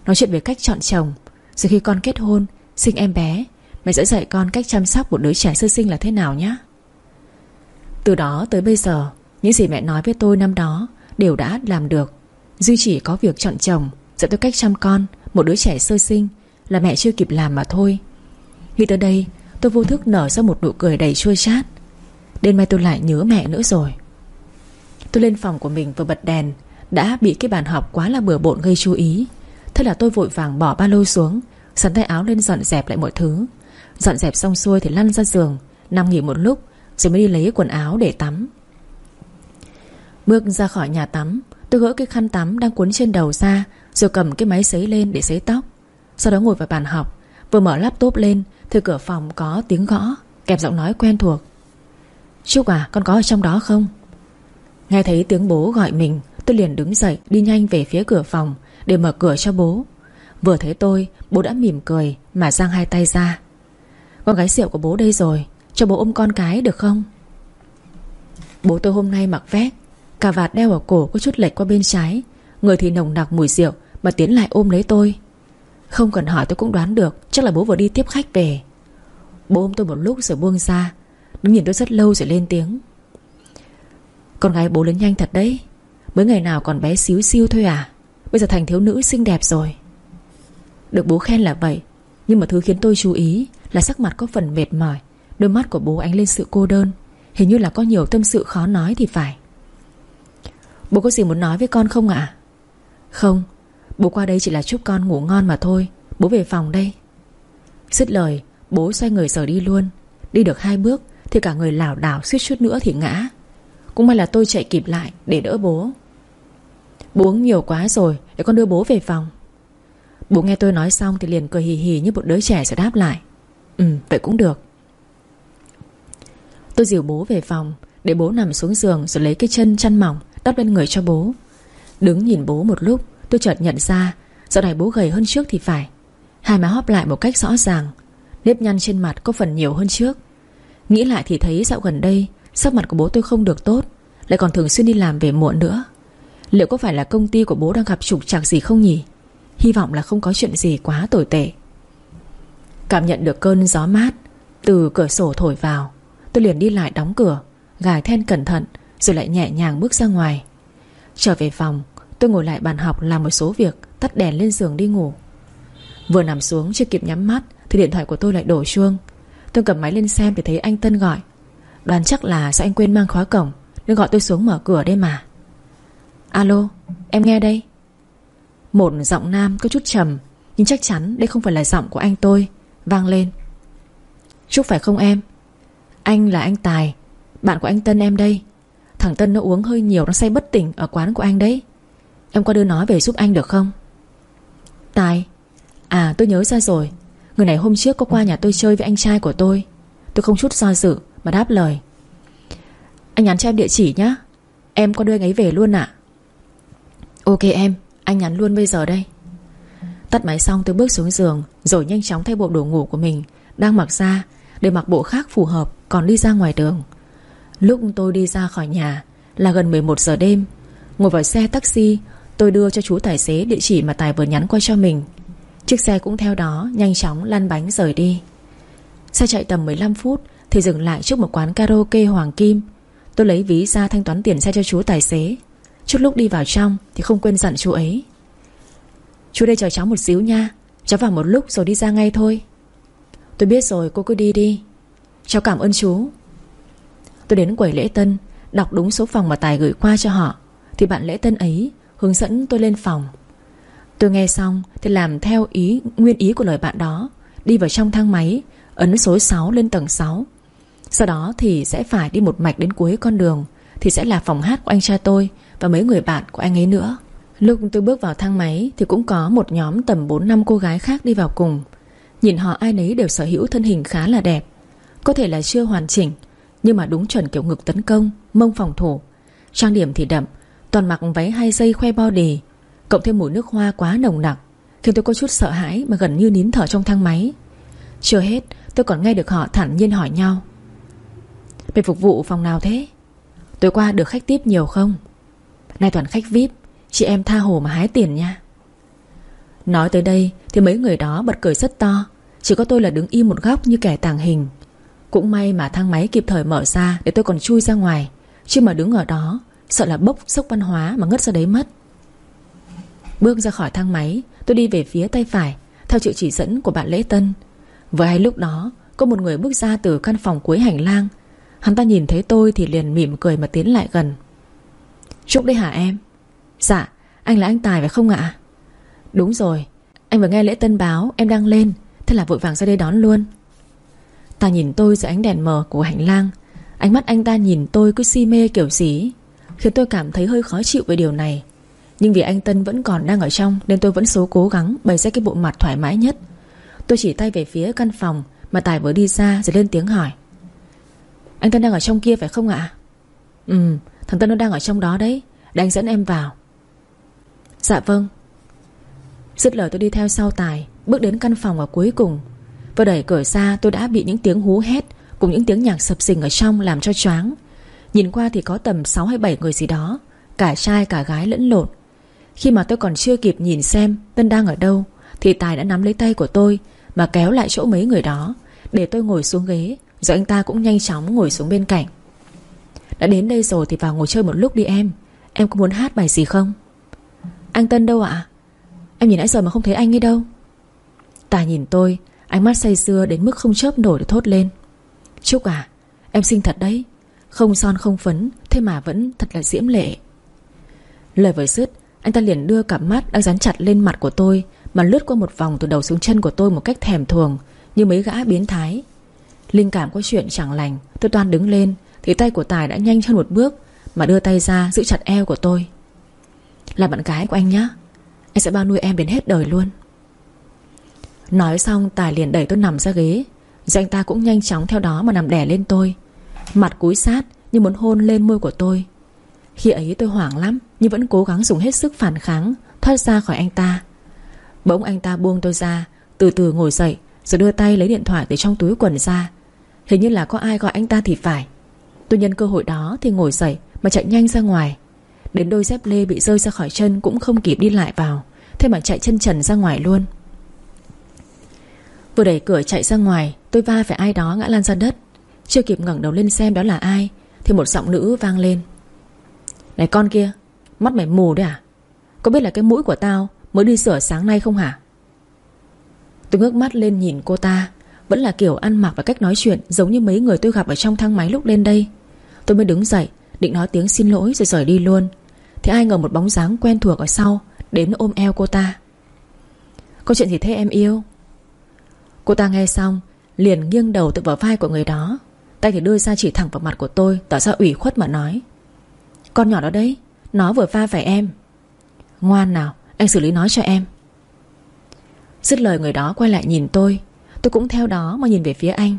[SPEAKER 1] Nói chuyện về cách chọn chồng. Rồi khi con kết hôn, Sinh em bé, Mẹ sẽ dạy con cách chăm sóc một đứa trẻ sơ sinh là thế nào nhé Từ đó tới bây giờ, Những gì mẹ nói với tôi năm đó Đều đã làm được. Duy chỉ có việc chọn chồng Dạy tôi cách chăm con Một đứa trẻ sơ sinh Là mẹ chưa kịp làm mà thôi. Nghĩ tới đây, tôi vô thức nở ra một nụ cười đầy chua chát. Đêm mai tôi lại nhớ mẹ nữa rồi. Tôi lên phòng của mình vừa bật đèn. Đã bị cái bàn học quá là bừa bộn gây chú ý. Thế là tôi vội vàng bỏ ba lô xuống, Sắn tay áo lên dọn dẹp lại mọi thứ. Dọn dẹp xong xuôi thì lăn ra giường, Nằm nghỉ một lúc, Rồi mới đi lấy quần áo để tắm. Bước ra khỏi nhà tắm, Tôi gỡ cái khăn tắm đang cuốn trên đầu ra, Rồi cầm cái máy sấy lên để sấy tóc. Sau đó ngồi vào bàn học Vừa mở laptop lên Thì cửa phòng có tiếng gõ, kẹp giọng nói quen thuộc. Trúc à con có ở trong đó không? Nghe thấy tiếng bố gọi mình, Tôi liền đứng dậy, đi nhanh về phía cửa phòng, Để mở cửa cho bố. Vừa thấy tôi, bố đã mỉm cười, Mà giang hai tay ra. Con gái rượu của bố đây rồi, Cho bố ôm con cái được không? Bố tôi hôm nay mặc vest, Cà vạt đeo ở cổ có chút lệch qua bên trái, Người thì nồng nặc mùi rượu, Mà tiến lại ôm lấy tôi. Không cần hỏi tôi cũng đoán được, Chắc là bố vừa đi tiếp khách về. Bố ôm tôi một lúc rồi buông ra Đứng nhìn tôi rất lâu rồi lên tiếng. Con gái bố lớn nhanh thật đấy. Mới ngày nào còn bé xíu xiu thôi à? Bây giờ thành thiếu nữ xinh đẹp rồi. Được bố khen là vậy, Nhưng mà thứ khiến tôi chú ý Là sắc mặt có phần mệt mỏi. Đôi mắt của bố ánh lên sự cô đơn. Hình như là có nhiều tâm sự khó nói thì phải. Bố có gì muốn nói với con không ạ? Không, Bố qua đây chỉ là chúc con ngủ ngon mà thôi. Bố về phòng đây. Dứt lời, bố xoay người rời đi luôn. Đi được hai bước thì cả người lảo đảo suýt chút nữa thì ngã. Cũng may là tôi chạy kịp lại để đỡ bố. Bố uống nhiều quá rồi, Để con đưa bố về phòng. Bố nghe tôi nói xong thì liền cười hì hì như một đứa trẻ rồi đáp lại. Ừ vậy cũng được. Tôi dìu bố về phòng, Để bố nằm xuống giường rồi lấy cái chân chăn mỏng Đắp lên người cho bố. Đứng nhìn bố một lúc, Tôi chợt nhận ra Dạo này bố gầy hơn trước thì phải. Hai má hóp lại một cách rõ ràng, Nếp nhăn trên mặt có phần nhiều hơn trước. Nghĩ lại thì thấy dạo gần đây, Sắc mặt của bố tôi không được tốt, Lại còn thường xuyên đi làm về muộn nữa. Liệu có phải là công ty của bố đang gặp trục trặc gì không nhỉ? Hy vọng là không có chuyện gì quá tồi tệ. Cảm nhận được cơn gió mát, Từ cửa sổ thổi vào, Tôi liền đi lại đóng cửa, Gài then cẩn thận, Rồi lại nhẹ nhàng bước ra ngoài. Trở về phòng, Tôi ngồi lại bàn học làm một số việc, Tắt đèn lên giường đi ngủ. Vừa nằm xuống chưa kịp nhắm mắt, Thì điện thoại của tôi lại đổ chuông. Tôi cầm máy lên xem thì thấy anh Tân gọi. Đoán chắc là do anh quên mang khóa cổng, Nên gọi tôi xuống mở cửa đây mà. Alo, em nghe đây. Một giọng nam có chút trầm, Nhưng chắc chắn đây không phải là giọng của anh tôi, Vang lên. Chúc phải không em? Anh là anh Tài, Bạn của anh Tân em đây. Thằng Tân nó uống hơi nhiều, Nó say bất tỉnh ở quán của anh đấy. Em qua đưa nó về giúp anh được không? Tài À tôi nhớ ra rồi. Người này hôm trước có qua nhà tôi chơi với anh trai của tôi. Tôi không chút do dự Mà đáp lời. Anh nhắn cho em địa chỉ nhé Em có đưa anh ấy về luôn ạ. Ok em, Anh nhắn luôn bây giờ đây. Tắt máy xong tôi bước xuống giường, Rồi nhanh chóng thay bộ đồ ngủ của mình Đang mặc ra Để mặc bộ khác phù hợp Còn đi ra ngoài đường. Lúc tôi đi ra khỏi nhà Là gần 11 giờ đêm. Ngồi vào xe taxi, Tôi đưa cho chú tài xế địa chỉ mà Tài vừa nhắn qua cho mình. Chiếc xe cũng theo đó Nhanh chóng lăn bánh rời đi. Xe chạy tầm 15 phút Thì dừng lại trước một quán karaoke Hoàng Kim. Tôi lấy ví ra thanh toán tiền xe cho chú tài xế. Chút lúc đi vào trong Thì không quên dặn chú ấy. Chú đây chờ cháu một xíu nha, Cháu vào một lúc rồi đi ra ngay thôi. Tôi biết rồi, cô cứ đi đi. Cháu cảm ơn chú. Tôi đến quầy lễ tân, Đọc đúng số phòng mà Tài gửi qua cho họ, Thì bạn lễ tân ấy hướng dẫn tôi lên phòng. Tôi nghe xong Thì làm theo ý, nguyên ý của lời bạn đó. Đi vào trong thang máy, Ấn số 6 lên tầng 6 Sau đó thì sẽ phải đi một mạch đến cuối con đường, Thì sẽ là phòng hát của anh trai tôi Và mấy người bạn của anh ấy nữa. Lúc tôi bước vào thang máy Thì cũng có một nhóm tầm 4 năm cô gái khác đi vào cùng. Nhìn họ ai nấy đều sở hữu thân hình khá là đẹp. Có thể là chưa hoàn chỉnh, Nhưng mà đúng chuẩn kiểu ngực tấn công, Mông phòng thủ. Trang điểm thì đậm, Toàn mặc váy hai dây khoe body. Cộng thêm mùi nước hoa quá nồng nặc, Khiến tôi có chút sợ hãi mà gần như nín thở trong thang máy. Chưa hết, tôi còn nghe được họ thản nhiên hỏi nhau. Mày phục vụ phòng nào thế? Tối qua được khách tiếp nhiều không? Nay toàn khách VIP, Chị em tha hồ mà hái tiền nha. Nói tới đây Thì mấy người đó bật cười rất to, Chỉ có tôi là đứng im một góc như kẻ tàng hình. Cũng may mà thang máy kịp thời mở ra Để tôi còn chui ra ngoài, Chứ mà đứng ở đó Sợ là bốc sốc văn hóa mà ngất ra đấy mất. Bước ra khỏi thang máy, Tôi đi về phía tay phải, Theo sự chỉ dẫn của bạn Lễ Tân. Vừa hay lúc đó, Có một người bước ra từ căn phòng cuối hành lang. Hắn ta nhìn thấy tôi thì liền mỉm cười mà tiến lại gần. Trúc đấy hả em? Dạ anh là anh Tài phải không ạ? Đúng rồi, Anh vừa nghe lễ tân báo em đang lên, Thế là vội vàng ra đây đón luôn. Ta nhìn tôi dưới ánh đèn mờ của hành lang, Ánh mắt anh ta nhìn tôi cứ si mê kiểu gì, Khiến tôi cảm thấy hơi khó chịu về điều này. Nhưng vì anh Tân vẫn còn đang ở trong, Nên tôi vẫn số cố gắng bày ra cái bộ mặt thoải mái nhất. Tôi chỉ tay về phía căn phòng Mà Tài vừa đi ra rồi lên tiếng hỏi. Anh Tân đang ở trong kia phải không ạ? Ừ thằng Tân nó đang ở trong đó đấy Để anh dẫn em vào. Dạ vâng. Dứt lời tôi đi theo sau Tài, Bước đến căn phòng ở cuối cùng. Vừa đẩy cửa ra, tôi đã bị những tiếng hú hét Cùng những tiếng nhạc sập sình ở trong làm cho choáng. Nhìn qua thì có tầm 6 hay 7 người gì đó, Cả trai cả gái lẫn lộn. Khi mà tôi còn chưa kịp nhìn xem Tân đang ở đâu, Thì Tài đã nắm lấy tay của tôi Mà kéo lại chỗ mấy người đó, Để tôi ngồi xuống ghế, Rồi anh ta cũng nhanh chóng ngồi xuống bên cạnh. Đã đến đây rồi thì vào ngồi chơi một lúc đi em. Em có muốn hát bài gì không? Anh Tân đâu ạ? Em nhìn nãy giờ mà không thấy anh ấy đâu. Tài nhìn tôi, Ánh mắt say sưa đến mức không chớp nổi để thốt lên. Trúc à Em xinh thật đấy. Không son không phấn, Thế mà vẫn thật là diễm lệ. Lời vừa dứt anh ta liền đưa cặp mắt đang dán chặt lên mặt của tôi, Mà lướt qua một vòng từ đầu xuống chân của tôi Một cách thèm thuồng, Như mấy gã biến thái. Linh cảm có chuyện chẳng lành, Tôi toan đứng lên, Thì tay của Tài đã nhanh hơn một bước, Mà đưa tay ra giữ chặt eo của tôi. Là bạn gái của anh nhé Anh sẽ bao nuôi em đến hết đời luôn. Nói xong, Tài liền đẩy tôi nằm ra ghế. Rồi anh ta cũng nhanh chóng theo đó mà nằm đè lên tôi. Mặt cúi sát Như muốn hôn lên môi của tôi. Khi ấy tôi hoảng lắm, Nhưng vẫn cố gắng dùng hết sức phản kháng, Thoát ra khỏi anh ta. Bỗng anh ta buông tôi ra, Từ từ ngồi dậy, Rồi đưa tay lấy điện thoại từ trong túi quần ra. Hình như là có ai gọi anh ta thì phải. Tôi nhân cơ hội đó thì ngồi dậy Mà chạy nhanh ra ngoài. Đến đôi dép lê bị rơi ra khỏi chân Cũng không kịp đi lại vào, Thế mà chạy chân trần ra ngoài luôn. Vừa đẩy cửa chạy ra ngoài, Tôi va phải ai đó ngã lan ra đất. Chưa kịp ngẩng đầu lên xem đó là ai, Thì một giọng nữ vang lên. Này con kia, Mắt mày mù đấy à? Có biết là cái mũi của tao mới đi sửa sáng nay không hả? Tôi ngước mắt lên nhìn cô ta, Vẫn là kiểu ăn mặc và cách nói chuyện Giống như mấy người tôi gặp ở trong thang máy lúc lên đây. Tôi mới đứng dậy, Định nói tiếng xin lỗi rồi rời đi luôn. Thì ai ngờ một bóng dáng quen thuộc ở sau Đến ôm eo cô ta. Có chuyện gì thế em yêu? Cô ta nghe xong, Liền nghiêng đầu tự vào vai của người đó. Tay thì đưa ra chỉ thẳng vào mặt của tôi, Tỏ ra ủy khuất mà nói. Con nhỏ đó đấy, Nó vừa va phải em. Ngoan nào, anh xử lý nó cho em. Dứt lời người đó quay lại nhìn tôi. Tôi cũng theo đó mà nhìn về phía anh.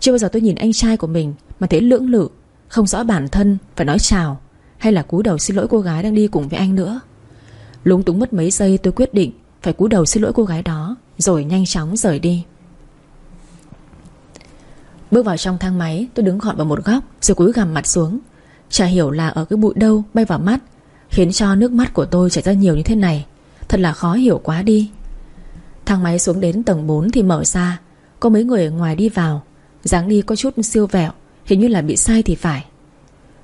[SPEAKER 1] Chưa bao giờ tôi nhìn anh trai của mình Mà thấy lưỡng lự, Không rõ bản thân phải nói chào, Hay là cúi đầu xin lỗi cô gái đang đi cùng với anh nữa. Lúng túng mất mấy giây tôi quyết định Phải cúi đầu xin lỗi cô gái đó, Rồi nhanh chóng rời đi. Bước vào trong thang máy, Tôi đứng gọn vào một góc, Rồi cúi gằm mặt xuống. Chả hiểu là ở cái bụi đâu, bay vào mắt, Khiến cho nước mắt của tôi chảy ra nhiều như thế này. Thật là khó hiểu quá đi. Thang máy xuống đến tầng 4 thì mở ra. Có mấy người ở ngoài đi vào. Dáng đi có chút siêu vẹo, Hình như là bị sai thì phải.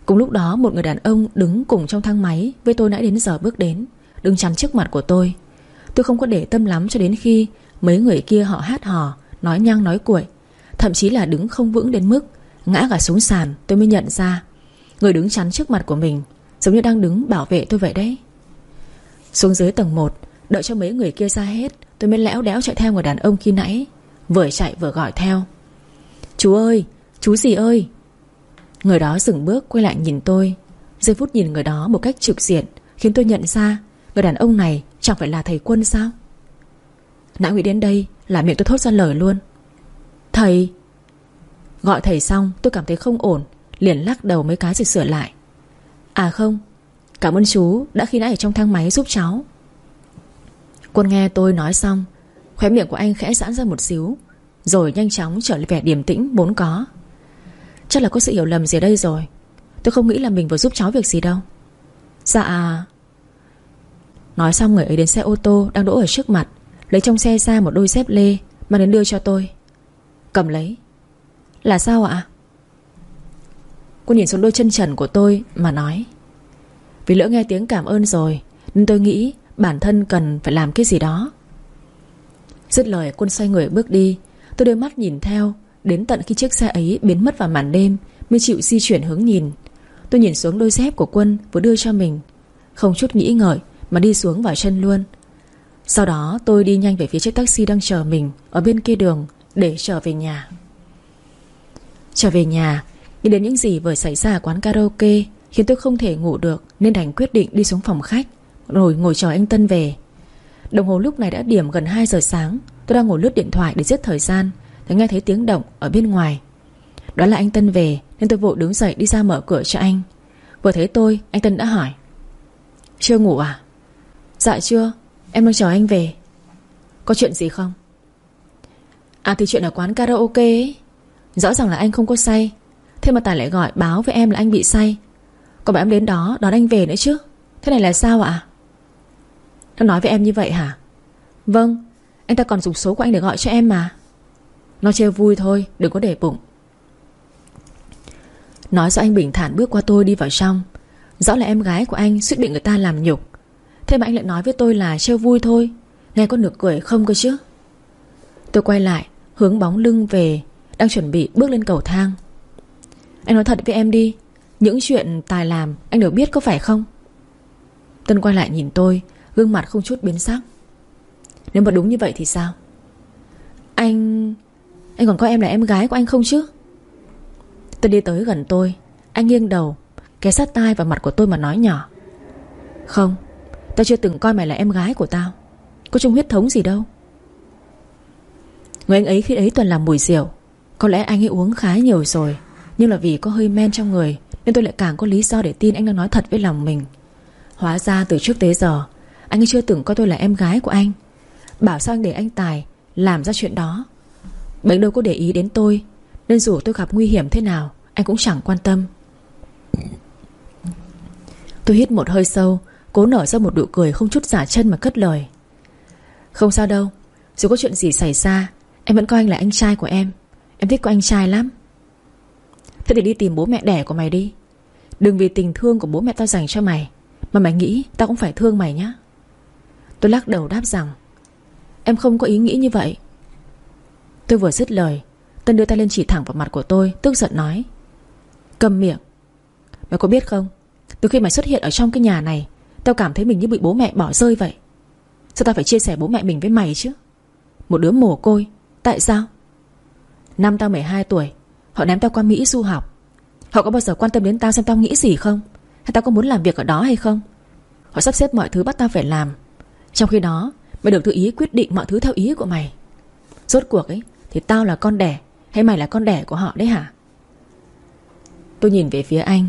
[SPEAKER 1] Cùng lúc đó, một người đàn ông đứng cùng trong thang máy Với tôi nãy đến giờ bước đến, Đứng chắn trước mặt của tôi. Tôi không có để tâm lắm cho đến khi Mấy người kia họ hát hò, Nói nhăng nói cuội. Thậm chí là đứng không vững đến mức Ngã cả xuống sàn, tôi mới nhận ra Người đứng chắn trước mặt của mình Giống như đang đứng bảo vệ tôi vậy đấy. Xuống dưới tầng 1 Đợi cho mấy người kia ra hết Tôi mới lẽo đẽo chạy theo người đàn ông khi nãy Vừa chạy vừa gọi theo. Chú ơi, chú gì ơi? Người đó dừng bước quay lại nhìn tôi. Giây phút nhìn người đó một cách trực diện Khiến tôi nhận ra Người đàn ông này chẳng phải là thầy quân sao? Đã nghĩ đến đây Là miệng tôi thốt ra lời luôn. Thầy. Gọi thầy xong tôi cảm thấy không ổn Liền lắc đầu mấy cái rồi sửa lại. À không, Cảm ơn chú đã khi nãy ở trong thang máy giúp cháu. Quân nghe tôi nói xong, Khóe miệng của anh khẽ giãn ra một xíu, Rồi nhanh chóng trở lại vẻ điềm tĩnh vốn có. Chắc là có sự hiểu lầm gì ở đây rồi, Tôi không nghĩ là mình vừa giúp cháu việc gì đâu. Dạ à. Nói xong người ấy đến xe ô tô Đang đỗ ở trước mặt, Lấy trong xe ra một đôi dép lê mà đến đưa cho tôi. Cầm lấy. Là sao ạ? Cô nhìn xuống đôi chân trần của tôi Mà nói. Vì lỡ nghe tiếng cảm ơn rồi, Nên tôi nghĩ bản thân cần phải làm cái gì đó. Dứt lời quân xoay người bước đi. Tôi đưa mắt nhìn theo, Đến tận khi chiếc xe ấy biến mất vào màn đêm, Mới chịu di chuyển hướng nhìn. Tôi nhìn xuống đôi dép của quân vừa đưa cho mình. Không chút nghĩ ngợi, Mà đi xuống vào chân luôn. Sau đó, tôi đi nhanh về phía chiếc taxi đang chờ mình Ở bên kia đường Để trở về nhà. Trở về nhà Nghĩ đến những gì vừa xảy ra ở quán karaoke, Khiến tôi không thể ngủ được, Nên đành quyết định đi xuống phòng khách, Rồi ngồi chờ anh Tân về. Đồng hồ lúc này đã điểm gần 2 giờ sáng, Tôi đang ngồi lướt điện thoại để giết thời gian, Thì nghe thấy tiếng động ở bên ngoài. Đó là anh Tân về, Nên tôi vội đứng dậy đi ra mở cửa cho anh. Vừa thấy tôi, anh Tân đã hỏi, Chưa ngủ à? Dạ chưa, Em đang chờ anh về. Có chuyện gì không? À thì chuyện ở quán karaoke ấy. Rõ ràng là anh không có say Thế mà Tài lại gọi báo với em là anh bị say. Còn bảo em đến đó, đón anh về nữa chứ. Thế này là sao ạ? Nó nói với em như vậy hả? Vâng Anh ta còn dùng số của anh để gọi cho em mà. Nó chơi vui thôi, Đừng có để bụng. Nói cho anh bình thản bước qua tôi đi vào trong. Rõ là em gái của anh suýt bị người ta làm nhục. Thế mà anh lại nói với tôi là trêu vui thôi. Nghe có nực cười không cơ chứ? Tôi quay lại, Hướng bóng lưng về, Đang chuẩn bị bước lên cầu thang. Anh nói thật với em đi. Những chuyện Tài làm, anh đều biết có phải không? Tân quay lại nhìn tôi, Gương mặt không chút biến sắc. Nếu mà đúng như vậy thì sao? Anh Anh còn coi em là em gái của anh không chứ? Tân đi tới gần tôi, Anh nghiêng đầu Ké sát tai vào mặt của tôi mà nói nhỏ. Không, Tao chưa từng coi mày là em gái của tao. Có chung huyết thống gì đâu. Người anh ấy khi ấy toàn làm mùi rượu. Có lẽ anh ấy uống khá nhiều rồi. Nhưng là vì có hơi men trong người, Nên tôi lại càng có lý do để tin anh đang nói thật với lòng mình. Hóa ra từ trước tới giờ, Anh ấy chưa từng coi tôi là em gái của anh. Bảo sao anh để anh Tài Làm ra chuyện đó. Bệnh đâu có để ý đến tôi, Nên dù tôi gặp nguy hiểm thế nào, Anh cũng chẳng quan tâm. Tôi hít một hơi sâu, Cố nở ra một nụ cười không chút giả chân mà cất lời. Không sao đâu, Dù có chuyện gì xảy ra, Em vẫn coi anh là anh trai của em. Em thích có anh trai lắm. Thế thì đi tìm bố mẹ đẻ của mày đi. Đừng vì tình thương của bố mẹ tao dành cho mày, Mà mày nghĩ tao cũng phải thương mày nhá. Tôi lắc đầu đáp rằng, Em không có ý nghĩ như vậy. Tôi vừa dứt lời, Tân đưa tay lên chỉ thẳng vào mặt của tôi, Tức giận nói, Cầm miệng. Mày có biết không? Từ khi mày xuất hiện ở trong cái nhà này, Tao cảm thấy mình như bị bố mẹ bỏ rơi vậy. Sao tao phải chia sẻ bố mẹ mình với mày chứ? Một đứa mồ côi, Tại sao? Năm tao 12 tuổi Họ ném tao qua Mỹ du học. Họ có bao giờ quan tâm đến tao xem tao nghĩ gì không? Hay tao có muốn làm việc ở đó hay không? Họ sắp xếp mọi thứ bắt tao phải làm. Trong khi đó, Mày được tự ý quyết định mọi thứ theo ý của mày. Rốt cuộc ấy, Thì tao là con đẻ, Hay mày là con đẻ của họ đấy hả? Tôi nhìn về phía anh,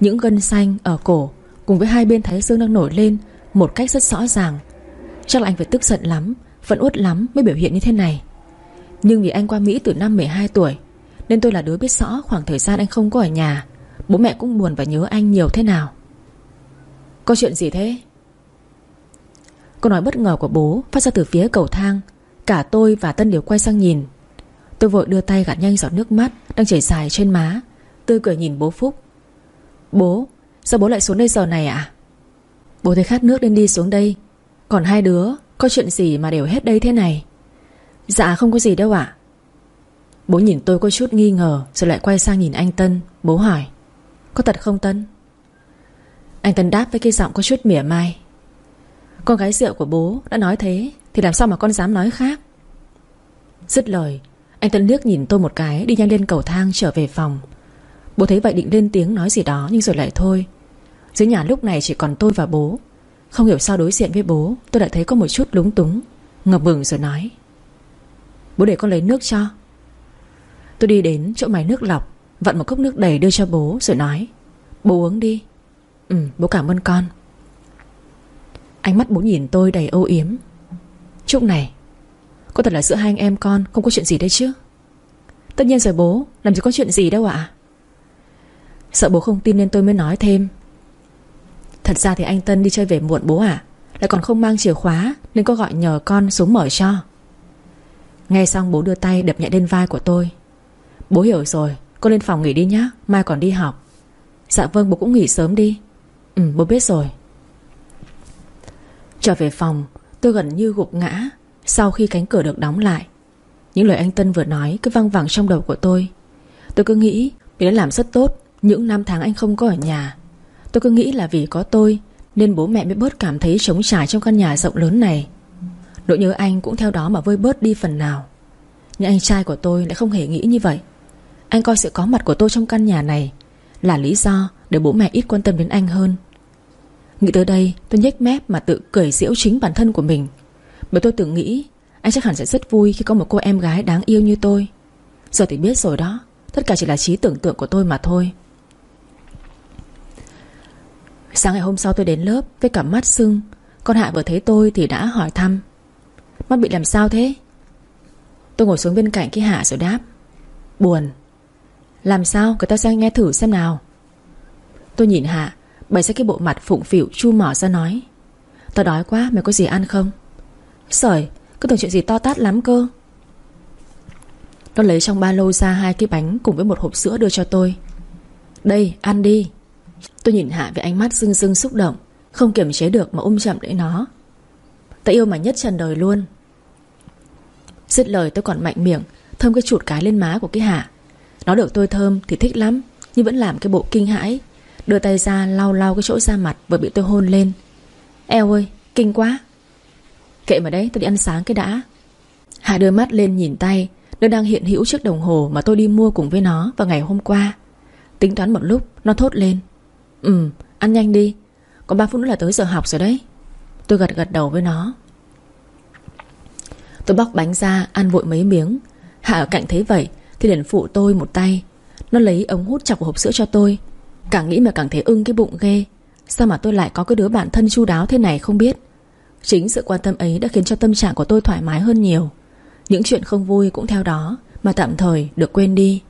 [SPEAKER 1] Những gân xanh ở cổ Cùng với hai bên thái dương đang nổi lên Một cách rất rõ ràng. Chắc là anh phải tức giận lắm Vẫn uất lắm mới biểu hiện như thế này. Nhưng vì anh qua Mỹ từ năm 12 tuổi nên tôi là đứa biết rõ khoảng thời gian anh không có ở nhà. Bố mẹ cũng buồn và nhớ anh nhiều thế nào. Có chuyện gì thế? Câu nói bất ngờ của bố Phát ra từ phía cầu thang. Cả tôi và Tân đều quay sang nhìn. Tôi vội đưa tay gạt nhanh giọt nước mắt Đang chảy dài trên má. Tươi cười nhìn bố Phúc. Bố, Sao bố lại xuống đây giờ này ạ? À? Bố thấy khát nước nên đi xuống đây. Còn hai đứa, Có chuyện gì mà đều hết đây thế này? Dạ không có gì đâu ạ. Bố nhìn tôi có chút nghi ngờ, Rồi lại quay sang nhìn anh Tân, Bố hỏi, Có thật không Tân? Anh Tân đáp với cái giọng có chút mỉa mai, Con gái rượu của bố đã nói thế, Thì làm sao mà con dám nói khác? Dứt lời, Anh Tân liếc nhìn tôi một cái, Đi nhanh lên cầu thang trở về phòng. Bố thấy vậy định lên tiếng nói gì đó, Nhưng rồi lại thôi. Dưới nhà lúc này chỉ còn tôi và bố. Không hiểu sao đối diện với bố, Tôi đã thấy có một chút lúng túng, Ngập ngừng rồi nói, Bố để con lấy nước cho. Tôi đi đến chỗ máy nước lọc, Vặn một cốc nước đầy đưa cho bố, rồi nói, Bố uống đi. Ừ bố cảm ơn con. Ánh mắt bố nhìn tôi đầy âu yếm. Trúc này, Có thật là giữa hai anh em con Không có chuyện gì đấy chứ? Tất nhiên rồi bố, Làm gì có chuyện gì đâu ạ. Sợ bố không tin nên tôi mới nói thêm. Thật ra thì anh Tân đi chơi về muộn bố à Lại còn không mang chìa khóa Nên có gọi nhờ con xuống mở cho. Nghe xong bố đưa tay đập nhẹ lên vai của tôi. Bố hiểu rồi Con lên phòng nghỉ đi nhá, Mai còn đi học. Dạ vâng bố cũng nghỉ sớm đi. Ừ bố biết rồi. Trở về phòng, Tôi gần như gục ngã Sau khi cánh cửa được đóng lại. Những lời anh Tân vừa nói cứ văng vẳng trong đầu của tôi. Tôi cứ nghĩ Mình đã làm rất tốt những năm tháng anh không có ở nhà. Tôi cứ nghĩ là vì có tôi Nên bố mẹ mới bớt cảm thấy trống trải trong căn nhà rộng lớn này. Nỗi nhớ anh cũng theo đó mà vơi bớt đi phần nào. Nhưng anh trai của tôi lại không hề nghĩ như vậy. Anh coi sự có mặt của tôi trong căn nhà này Là lý do để bố mẹ ít quan tâm đến anh hơn. Nghĩ tới đây, tôi nhếch mép mà tự cười giễu chính bản thân của mình. Bởi tôi từng nghĩ, Anh chắc hẳn sẽ rất vui khi có một cô em gái đáng yêu như tôi. Giờ thì biết rồi đó, Tất cả chỉ là trí tưởng tượng của tôi mà thôi. Sáng ngày hôm sau tôi đến lớp Với cả mắt sưng. Con Hạ vừa thấy tôi thì đã hỏi thăm. Mắt bị làm sao thế? Tôi ngồi xuống bên cạnh cái Hạ rồi đáp. Buồn. Làm sao? Người ta sang nghe thử xem nào. Tôi nhìn Hạ, Bày ra cái bộ mặt phụng phịu, chu mỏ ra nói. Tao đói quá, mày có gì ăn không? Sởi Cứ tưởng chuyện gì to tát lắm cơ. Nó lấy trong ba lô ra hai cái bánh Cùng với một hộp sữa đưa cho tôi. Đây, ăn đi. Tôi nhìn Hạ với ánh mắt rưng rưng xúc động, Không kiềm chế được mà ôm chậm lấy nó. Ta yêu mà nhất trần đời luôn. Dứt lời, tôi còn mạnh miệng, Thơm cái chụt cái lên má của cái Hạ. Nó được tôi thơm thì thích lắm, Nhưng vẫn làm cái bộ kinh hãi. Đưa tay ra lau lau cái chỗ da mặt Vừa bị tôi hôn lên. Eo ơi, kinh quá. Kệ mà đấy, tôi đi ăn sáng cái đã. Hạ đưa mắt lên nhìn tay. Nó đang hiện hữu chiếc đồng hồ mà tôi đi mua cùng với nó vào ngày hôm qua. Tính toán một lúc, Nó thốt lên. Ừ ăn nhanh đi. Còn 3 phút nữa là tới giờ học rồi đấy. Tôi gật gật đầu với nó. Tôi bóc bánh ra, ăn vội mấy miếng. Hạ ở cạnh thấy vậy thì liền phụ tôi một tay. Nó lấy ống hút chọc hộp sữa cho tôi. Càng nghĩ mà càng thấy ưng cái bụng ghê. Sao mà tôi lại có cái đứa bạn thân chu đáo thế này không biết? Chính sự quan tâm ấy đã khiến cho tâm trạng của tôi thoải mái hơn nhiều. Những chuyện không vui cũng theo đó Mà tạm thời được quên đi.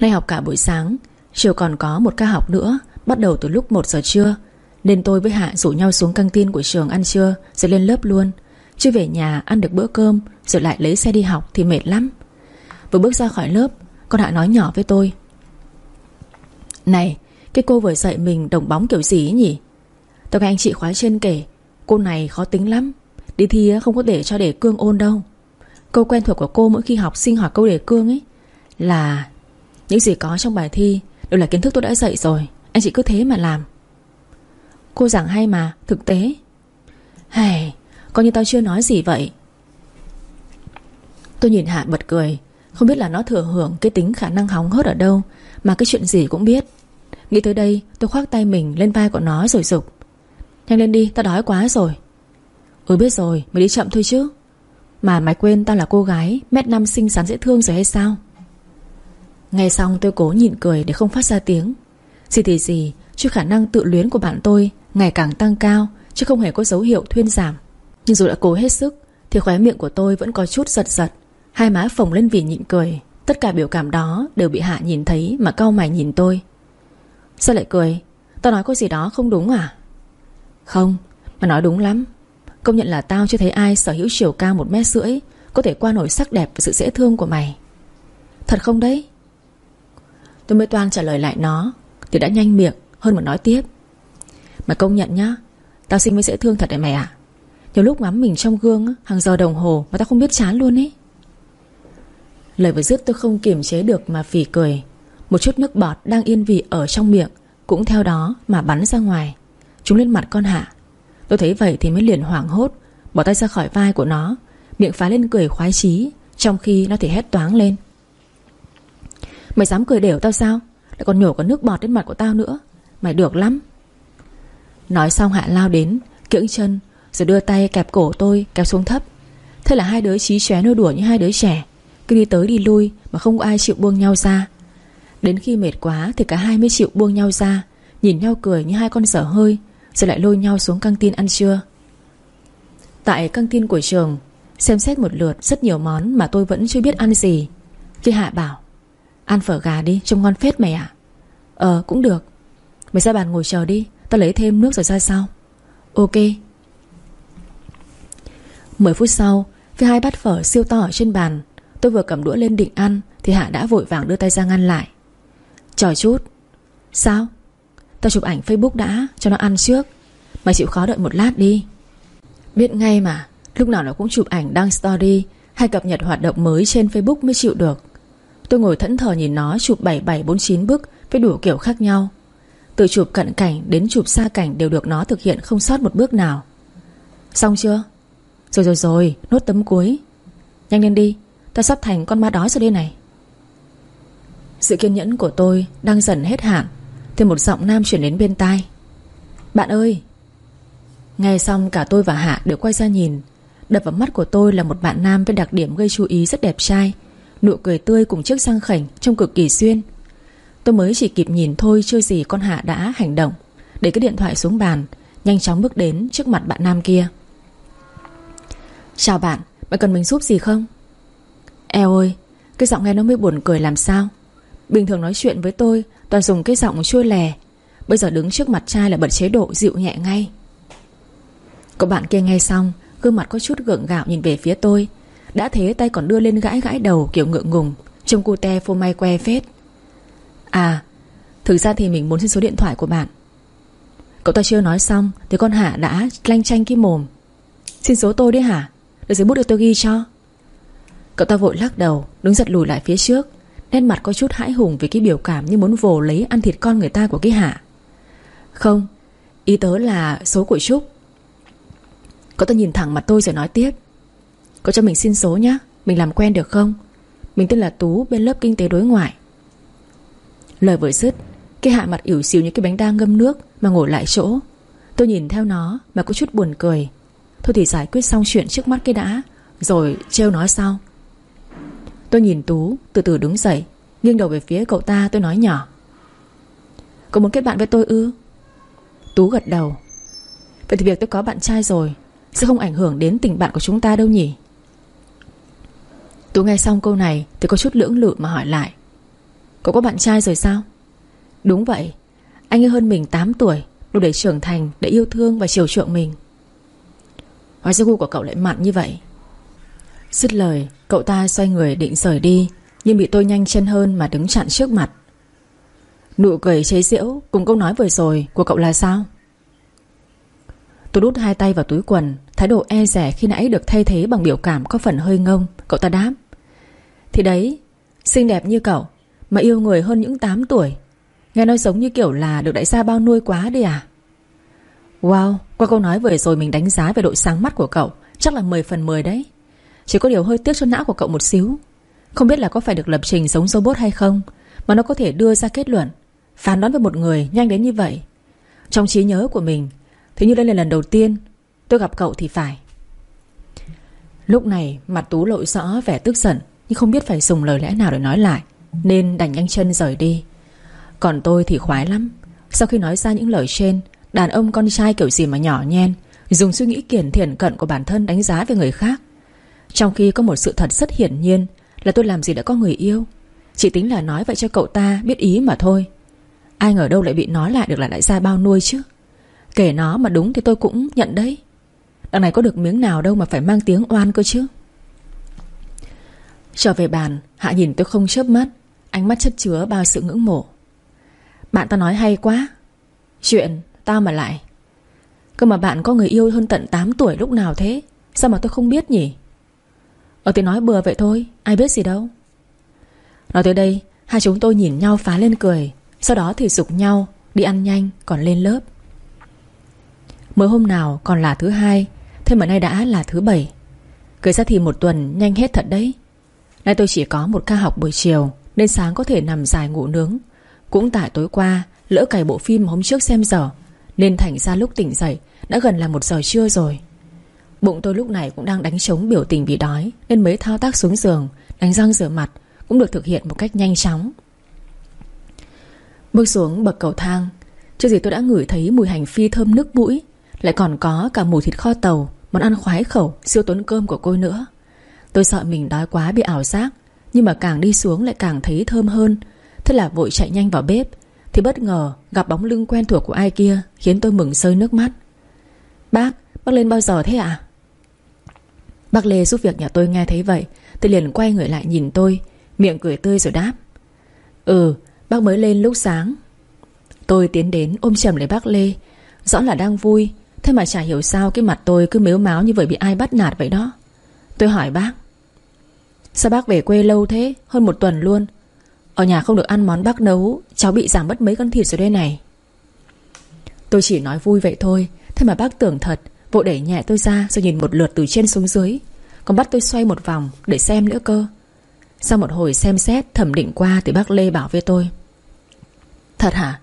[SPEAKER 1] Nay học cả buổi sáng, Chiều còn có một ca học nữa, Bắt đầu từ lúc 1 giờ trưa. Nên tôi với Hạ rủ nhau xuống căng tin của trường ăn trưa, Rồi lên lớp luôn. Chứ về nhà, ăn được bữa cơm, Rồi lại lấy xe đi học thì mệt lắm. Vừa bước ra khỏi lớp, Con Hạ nói nhỏ với tôi. Này, Cái cô vừa dạy mình đồng bóng kiểu gì ấy nhỉ? Tôi nghe anh chị khóa trên kể, Cô này khó tính lắm. Đi thi không có để cho để cương ôn đâu. Câu quen thuộc của cô mỗi khi học sinh hỏi câu đề cương ấy Là, Những gì có trong bài thi Đều là kiến thức tôi đã dạy rồi, Anh chị cứ thế mà làm. Cô giảng hay mà, Thực tế. Hầy Coi như tao chưa nói gì vậy. Tôi nhìn Hạ bật cười. Không biết là nó thừa hưởng cái tính khả năng hóng hớt ở đâu, Mà cái chuyện gì cũng biết. Nghĩ tới đây, tôi khoác tay mình lên vai của nó rồi rục Nhanh lên đi, tao đói quá rồi. Ừ biết rồi, mày đi chậm thôi chứ. Mà mày quên tao là cô gái, Mét năm xinh xắn dễ thương rồi hay sao? Nghe xong, tôi cố nhịn cười Để không phát ra tiếng. Gì thì gì, Chứ khả năng tự luyến của bạn tôi Ngày càng tăng cao, Chứ không hề có dấu hiệu thuyên giảm. Nhưng dù đã cố hết sức, Thì khóe miệng của tôi vẫn có chút giật giật. Hai má phồng lên vì nhịn cười. Tất cả biểu cảm đó đều bị Hạ nhìn thấy Mà cau mày nhìn tôi. Sao lại cười? Tao nói có gì đó không đúng à? Không, Mà nói đúng lắm. Công nhận là tao chưa thấy ai sở hữu chiều cao một mét rưỡi, Có thể qua nổi sắc đẹp và sự dễ thương của mày. Thật không đấy? Tôi mới toan trả lời lại nó, Thì đã nhanh miệng, hơn mà nói tiếp. Mà công nhận nhá, Tao sinh với dễ thương thật đấy mày ạ. Nhiều lúc ngắm mình trong gương Hàng giờ đồng hồ mà tao không biết chán luôn ấy. Lời vừa dứt tôi không kiềm chế được mà phỉ cười. Một chút nước bọt đang yên vị ở trong miệng, Cũng theo đó mà bắn ra ngoài. Chúng lên mặt con Hạ. Tôi thấy vậy thì mới liền hoảng hốt, Bỏ tay ra khỏi vai của nó, Miệng phá lên cười khoái chí, Trong khi nó thì hét toáng lên. Mày dám cười đều tao sao? Lại còn nhổ cả nước bọt lên mặt của tao nữa. Mày được lắm. Nói xong Hạ lao đến, Kiễng chân, Rồi đưa tay kẹp cổ tôi kẹp xuống thấp. Thế là hai đứa chí chóe nô đùa như hai đứa trẻ. Cứ đi tới đi lui Mà không có ai chịu buông nhau ra. Đến khi mệt quá thì cả hai mới chịu buông nhau ra, Nhìn nhau cười như hai con dở hơi, Rồi lại lôi nhau xuống căng tin ăn trưa. Tại căng tin của trường, Xem xét một lượt rất nhiều món Mà tôi vẫn chưa biết ăn gì. Khi Hạ bảo, Ăn phở gà đi, trông ngon phết mày ạ. Ờ cũng được. Mày ra bàn ngồi chờ đi, Tao lấy thêm nước rồi ra sau. Ok. 10 phút sau Với hai bát phở siêu to ở trên bàn. Tôi vừa cầm đũa lên định ăn, Thì Hạ đã vội vàng đưa tay ra ngăn lại. Chờ chút. Sao? Tao chụp ảnh facebook đã, cho nó ăn trước. Mày chịu khó đợi một lát đi. Biết ngay mà, Lúc nào nó cũng chụp ảnh đăng story Hay cập nhật hoạt động mới trên facebook mới chịu được. Tôi ngồi thẫn thờ nhìn nó chụp 7749 bức Với đủ kiểu khác nhau. Từ chụp cận cảnh đến chụp xa cảnh Đều được nó thực hiện không sót một bước nào. Xong chưa? Rồi rồi rồi, nốt tấm cuối. Nhanh lên đi. Ta sắp thành con ma đói rồi đây này. Sự kiên nhẫn của tôi Đang dần hết hạn, Thì một giọng nam chuyển đến bên tai. Bạn ơi! Nghe xong cả tôi và Hạ đều quay ra nhìn. Đập vào mắt của tôi là một bạn nam Với đặc điểm gây chú ý rất đẹp trai, Nụ cười tươi cùng chiếc răng khảnh Trông cực kỳ xuyên. Tôi mới chỉ kịp nhìn thôi Chưa gì con Hạ đã hành động, Để cái điện thoại xuống bàn, Nhanh chóng bước đến trước mặt bạn nam kia. Chào bạn Bạn cần mình giúp gì không? Eo ơi, Cái giọng nghe nó mới buồn cười làm sao? Bình thường nói chuyện với tôi, Toàn dùng cái giọng chua lè. Bây giờ đứng trước mặt trai là bật chế độ dịu nhẹ ngay. Cậu bạn kia nghe xong, Gương mặt có chút gượng gạo nhìn về phía tôi. Đã thế tay còn đưa lên gãi gãi đầu Kiểu ngượng ngùng, Trông cu te phô mai que phết. À Thực ra thì mình muốn xin số điện thoại của bạn. Cậu ta chưa nói xong Thì con Hạ đã lanh chanh cái mồm. Xin số tôi đấy hả? Để giấy bút được tôi ghi cho. Cậu ta vội lắc đầu, Đứng giật lùi lại phía trước. Nét mặt có chút hãi hùng vì cái biểu cảm như muốn vồ lấy ăn thịt con người ta của cái Hạ. Không, Ý tớ là số của Trúc. Cậu ta nhìn thẳng mặt tôi rồi nói tiếp. Cậu cho mình xin số nhé Mình làm quen được không? Mình tên là Tú, bên lớp kinh tế đối ngoại. Lời vừa dứt, Cái hạ mặt ỉu xìu như cái bánh đa ngâm nước Mà ngồi lại chỗ. Tôi nhìn theo nó mà có chút buồn cười. Thôi thì giải quyết xong chuyện trước mắt cái đã, Rồi trêu nói sau Tôi nhìn Tú, từ từ đứng dậy. Nghiêng đầu về phía cậu ta, tôi nói nhỏ. Cậu muốn kết bạn với tôi ư? Tú gật đầu. Vậy thì việc tôi có bạn trai rồi Sẽ không ảnh hưởng đến tình bạn của chúng ta đâu nhỉ? Tú nghe xong câu này Thì có chút lưỡng lự mà hỏi lại. Cậu có bạn trai rồi sao? Đúng vậy. Anh ấy hơn mình 8 tuổi, Đủ để trưởng thành, Để yêu thương và chiều chuộng mình. Hóa ra gu của cậu lại mặn như vậy. Dứt lời, Cậu ta xoay người định rời đi, Nhưng bị tôi nhanh chân hơn mà đứng chặn trước mặt. Nụ cười chế giễu Cùng câu nói vừa rồi của cậu là sao? Tôi đút hai tay vào túi quần, Thái độ e rẻ khi nãy được thay thế bằng biểu cảm Có phần hơi ngông, Cậu ta đáp. Thì đấy, Xinh đẹp như cậu, Mà yêu người hơn những 8 tuổi. Nghe nói giống như kiểu là được đại gia bao nuôi quá đi à? Wow, Qua câu nói vừa rồi mình đánh giá về độ sáng mắt của cậu, Chắc là 10 phần 10 đấy. Chỉ có điều hơi tiếc cho não của cậu một xíu. Không biết là có phải được lập trình giống robot hay không, Mà nó có thể đưa ra kết luận, Phán đoán với một người nhanh đến như vậy. Trong trí nhớ của mình thế như đây là lần đầu tiên Tôi gặp cậu thì phải. Lúc này, mặt Tú lộ rõ vẻ tức giận, Nhưng không biết phải dùng lời lẽ nào để nói lại, Nên đành nhanh chân rời đi. Còn tôi thì khoái lắm. Sau khi nói ra những lời trên, Đàn ông con trai kiểu gì mà nhỏ nhen, Dùng suy nghĩ kiển thiển cận của bản thân đánh giá về người khác trong khi có một sự thật rất hiển nhiên Là tôi làm gì đã có người yêu. Chỉ tính là nói vậy cho cậu ta biết ý mà thôi. Ai ngờ đâu lại bị nói lại được là đại gia bao nuôi chứ. Kể nó mà đúng thì tôi cũng nhận đấy. Đằng này có được miếng nào đâu mà phải mang tiếng oan cơ chứ. Trở về bàn, Hạ nhìn tôi không chớp mắt, Ánh mắt chất chứa bao sự ngưỡng mộ. Bạn ta nói hay quá. Chuyện, Tao mà lại. Cơ mà bạn có người yêu hơn tận 8 tuổi lúc nào thế? Sao mà tôi không biết nhỉ? Ở thì nói bừa vậy thôi, Ai biết gì đâu. Nói tới đây, Hai chúng tôi nhìn nhau phá lên cười, Sau đó thì sục nhau, Đi ăn nhanh, còn lên lớp. Mới hôm nào còn là thứ hai, Thế mà nay đã là thứ bảy. Kể ra thì một tuần nhanh hết thật đấy. Nay tôi chỉ có một ca học buổi chiều, Nên sáng có thể nằm dài ngủ nướng. Cũng tại tối qua, Lỡ cày bộ phim hôm trước xem giờ nên thành ra lúc tỉnh dậy, Đã gần là một giờ trưa rồi. Bụng tôi lúc này cũng đang đánh trống biểu tình bị đói Nên mấy thao tác xuống giường Đánh răng rửa mặt Cũng được thực hiện một cách nhanh chóng. Bước xuống bậc cầu thang Chưa gì tôi đã ngửi thấy mùi hành phi thơm nước mũi Lại còn có cả mùi thịt kho tàu Món ăn khoái khẩu siêu tốn cơm của cô nữa. Tôi sợ mình đói quá bị ảo giác Nhưng mà càng đi xuống lại càng thấy thơm hơn Thế là vội chạy nhanh vào bếp thì bất ngờ gặp bóng lưng quen thuộc của ai kia Khiến tôi mừng rơi nước mắt. Bác, bác lên bao giờ thế ạ? à? Bác Lê giúp việc nhà tôi nghe thấy vậy Tôi liền quay người lại nhìn tôi Miệng cười tươi rồi đáp. Ừ, bác mới lên lúc sáng. Tôi tiến đến ôm chầm lấy bác Lê Rõ là đang vui Thế mà chả hiểu sao cái mặt tôi cứ mếu máo như vậy bị ai bắt nạt vậy đó. Tôi hỏi bác Sao bác về quê lâu thế? Hơn một tuần luôn. Ở nhà không được ăn món bác nấu Cháu bị giảm mất mấy cân thịt rồi đây này. Tôi chỉ nói vui vậy thôi Thế mà bác tưởng thật Vội đẩy nhẹ tôi ra rồi nhìn một lượt từ trên xuống dưới. Còn bắt tôi xoay một vòng để xem nữa cơ. Sau một hồi xem xét, thẩm định qua Thì bác Lê bảo với tôi. Thật hả?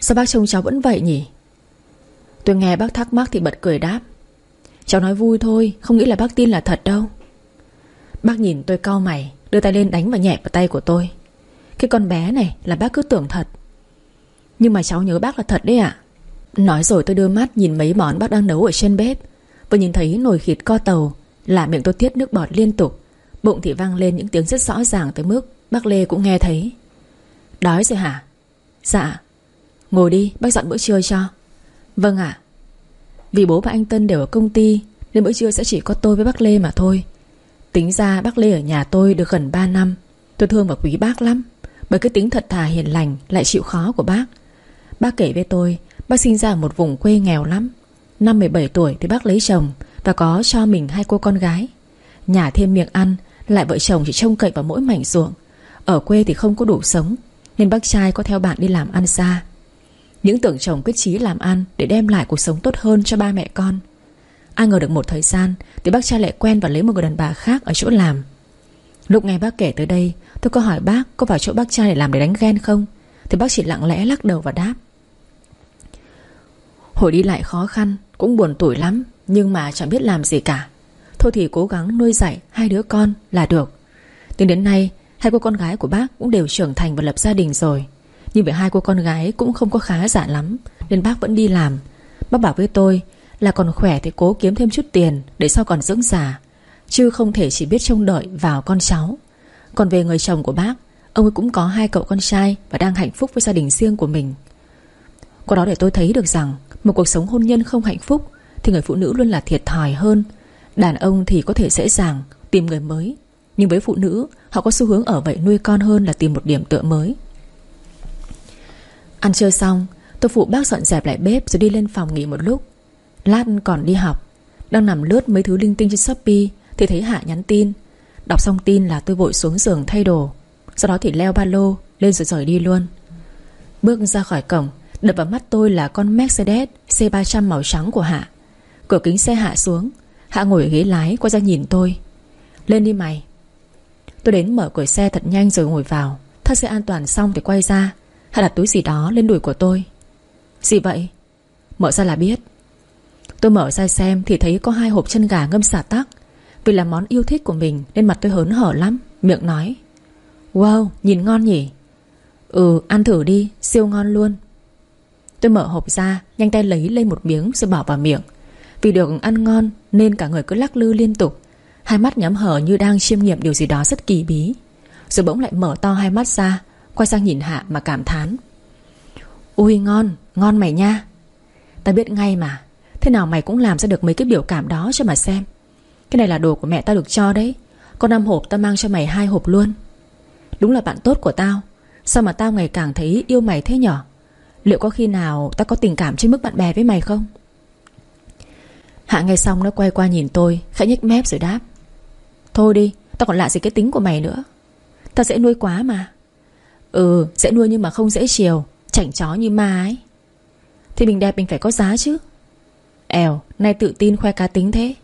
[SPEAKER 1] Sao bác trông cháu vẫn vậy nhỉ? Tôi nghe bác thắc mắc thì bật cười đáp. Cháu nói vui thôi, Không nghĩ là bác tin là thật đâu. Bác nhìn tôi cau mày, Đưa tay lên đánh vào nhẹ vào tay của tôi. Cái con bé này là bác cứ tưởng thật. Nhưng mà cháu nhớ bác là thật đấy ạ. Nói rồi tôi đưa mắt nhìn mấy món bác đang nấu ở trên bếp. Vừa nhìn thấy nồi thịt co tàu, Là miệng tôi tiết nước bọt liên tục. Bụng thì vang lên những tiếng rất rõ ràng tới mức Bác Lê cũng nghe thấy. Đói rồi hả? Dạ. Ngồi đi, bác dọn bữa trưa cho. Vâng ạ. Vì bố và anh Tân đều ở công ty, Nên bữa trưa sẽ chỉ có tôi với bác Lê mà thôi. Tính ra bác Lê ở nhà tôi được gần 3 năm. Tôi thương và quý bác lắm. Bởi cái tính thật thà hiền lành Lại chịu khó của bác. Bác kể với tôi Bác sinh ra ở một vùng quê nghèo lắm. Năm 17 tuổi thì bác lấy chồng Và có cho mình hai cô con gái. Nhà thêm miệng ăn, Lại vợ chồng chỉ trông cậy vào mỗi mảnh ruộng. Ở quê thì không có đủ sống, Nên bác trai có theo bạn đi làm ăn xa. Những tưởng chồng quyết chí làm ăn Để đem lại cuộc sống tốt hơn cho ba mẹ con. Ai ngờ được một thời gian Thì bác trai lại quen và lấy một người đàn bà khác Ở chỗ làm. Lúc nghe bác kể tới đây, Tôi có hỏi bác có vào chỗ bác trai để làm để đánh ghen không? Thì bác chỉ lặng lẽ lắc đầu và đáp. Hồi đi lại khó khăn, Cũng buồn tủi lắm, Nhưng mà chẳng biết làm gì cả. Thôi thì cố gắng nuôi dạy hai đứa con là được. Tính đến nay, Hai cô con gái của bác cũng đều trưởng thành và lập gia đình rồi. Nhưng vì hai cô con gái cũng không có khá giả lắm, Nên bác vẫn đi làm. Bác bảo với tôi là còn khỏe thì cố kiếm thêm chút tiền Để sau còn dưỡng già, Chứ không thể chỉ biết trông đợi vào con cháu. Còn về người chồng của bác, Ông ấy cũng có hai cậu con trai Và đang hạnh phúc với gia đình riêng của mình. Qua đó để tôi thấy được rằng một cuộc sống hôn nhân không hạnh phúc Thì người phụ nữ luôn là thiệt thòi hơn. Đàn ông thì có thể dễ dàng Tìm người mới, Nhưng với phụ nữ, Họ có xu hướng ở vậy nuôi con hơn là tìm một điểm tựa mới. Ăn trưa xong, Tôi phụ bác dọn dẹp lại bếp Rồi đi lên phòng nghỉ một lúc. Lát còn đi học, Đang nằm lướt mấy thứ linh tinh trên Shopee Thì thấy Hạ nhắn tin. Đọc xong tin là tôi vội xuống giường thay đồ, Sau đó thì leo ba lô, Lên rồi rời đi luôn. Bước ra khỏi cổng Đập vào mắt tôi là con Mercedes C300 màu trắng của Hạ. Cửa kính xe hạ xuống. Hạ ngồi ở ghế lái, quay ra nhìn tôi. Lên đi mày. Tôi đến mở cửa xe thật nhanh rồi ngồi vào. Thắt xe an toàn xong thì quay ra. Hạ đặt túi gì đó lên đùi của tôi. Gì vậy? Mở ra là biết. Tôi mở ra xem thì thấy có hai hộp chân gà ngâm xả tắc. Vì là món yêu thích của mình Nên mặt tôi hớn hở lắm. Miệng nói. Wow, nhìn ngon nhỉ? Ừ ăn thử đi, siêu ngon luôn. Tôi mở hộp ra Nhanh tay lấy lên một miếng rồi bỏ vào miệng. Vì được ăn ngon Nên cả người cứ lắc lư liên tục. Hai mắt nhắm hở như đang chiêm nghiệm điều gì đó rất kỳ bí. Rồi bỗng lại mở to hai mắt ra Quay sang nhìn Hạ mà cảm thán. Ui ngon, ngon mày nha. Ta biết ngay mà Thế nào mày cũng làm ra được mấy cái biểu cảm đó cho mà xem. Cái này là đồ của mẹ tao được cho đấy Có năm hộp tao mang cho mày hai hộp luôn. Đúng là bạn tốt của tao Sao mà tao ngày càng thấy yêu mày thế nhở? Liệu có khi nào ta có tình cảm trên mức bạn bè với mày không? Hạ nghe xong nó quay qua nhìn tôi Khẽ nhếch mép rồi đáp. Thôi đi Tao còn lạ gì cái tính của mày nữa. Tao dễ nuôi quá mà. Ừ dễ nuôi nhưng mà không dễ chiều Chảnh chó như ma ấy. Thì mình đẹp mình phải có giá chứ. Ẻo, Nay tự tin khoe cá tính thế.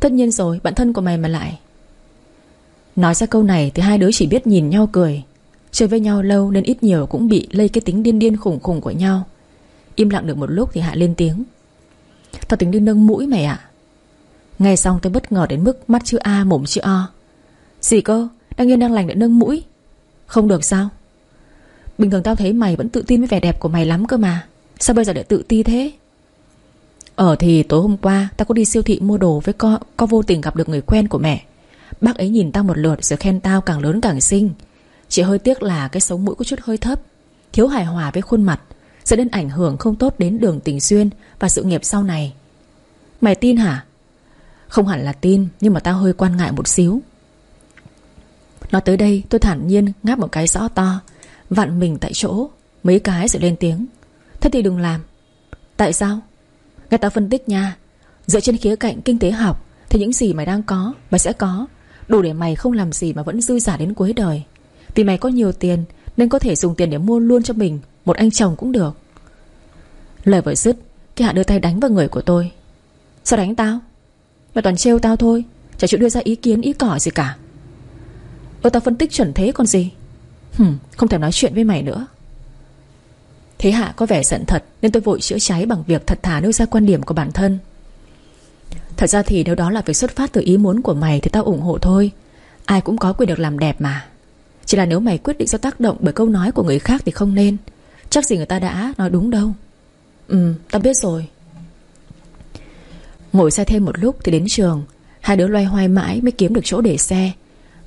[SPEAKER 1] Tất nhiên rồi bạn thân của mày mà lại. Nói ra câu này thì hai đứa chỉ biết nhìn nhau cười. Chơi với nhau lâu nên ít nhiều cũng bị lây cái tính điên điên khủng khủng của nhau. Im lặng được một lúc thì Hạ lên tiếng. Tao tính đi nâng mũi mày ạ. Nghe xong tôi bất ngờ đến mức mắt chữ A, mồm chữ O. Gì cơ? Đang yên đang lành lại nâng mũi. Không được sao? Bình thường tao thấy mày vẫn tự tin với vẻ đẹp của mày lắm cơ mà. Sao bây giờ lại tự ti thế? Ở thì tối hôm qua Tao có đi siêu thị mua đồ với co con vô tình gặp được người quen của mẹ. Bác ấy nhìn tao một lượt rồi khen tao càng lớn càng xinh. Chỉ hơi tiếc là cái sống mũi có chút hơi thấp, Thiếu hài hòa với khuôn mặt Sẽ đến ảnh hưởng không tốt đến đường tình duyên Và sự nghiệp sau này. Mày tin hả? Không hẳn là tin, Nhưng mà tao hơi quan ngại một xíu. Nói tới đây, tôi thản nhiên ngáp một cái rõ to, Vặn mình tại chỗ, Mấy cái rồi lên tiếng. Thế thì đừng làm. Tại sao? Nghe tao phân tích nha. Dựa trên khía cạnh kinh tế học, Thì những gì mày đang có, Mày sẽ có. Đủ để mày không làm gì mà vẫn dư giả đến cuối đời. Vì mày có nhiều tiền Nên có thể dùng tiền để mua luôn cho mình Một anh chồng cũng được. Lời vừa dứt Cái hạ đưa tay đánh vào người của tôi. Sao đánh tao? Mày toàn trêu tao thôi Chả chịu đưa ra ý kiến ý cỏ gì cả. Ơ tao phân tích chuẩn thế còn gì? Hừm, không thèm nói chuyện với mày nữa. Thế Hạ có vẻ giận thật Nên tôi vội chữa cháy bằng việc thật thà nêu ra quan điểm của bản thân. Thật ra thì nếu đó là việc xuất phát từ ý muốn của mày Thì tao ủng hộ thôi. Ai cũng có quyền được làm đẹp mà. Chỉ là nếu mày quyết định do tác động bởi câu nói của người khác thì không nên. Chắc gì người ta đã nói đúng đâu. Ừ tao biết rồi. Ngồi xe thêm một lúc thì đến trường. Hai đứa loay hoay mãi mới kiếm được chỗ để xe.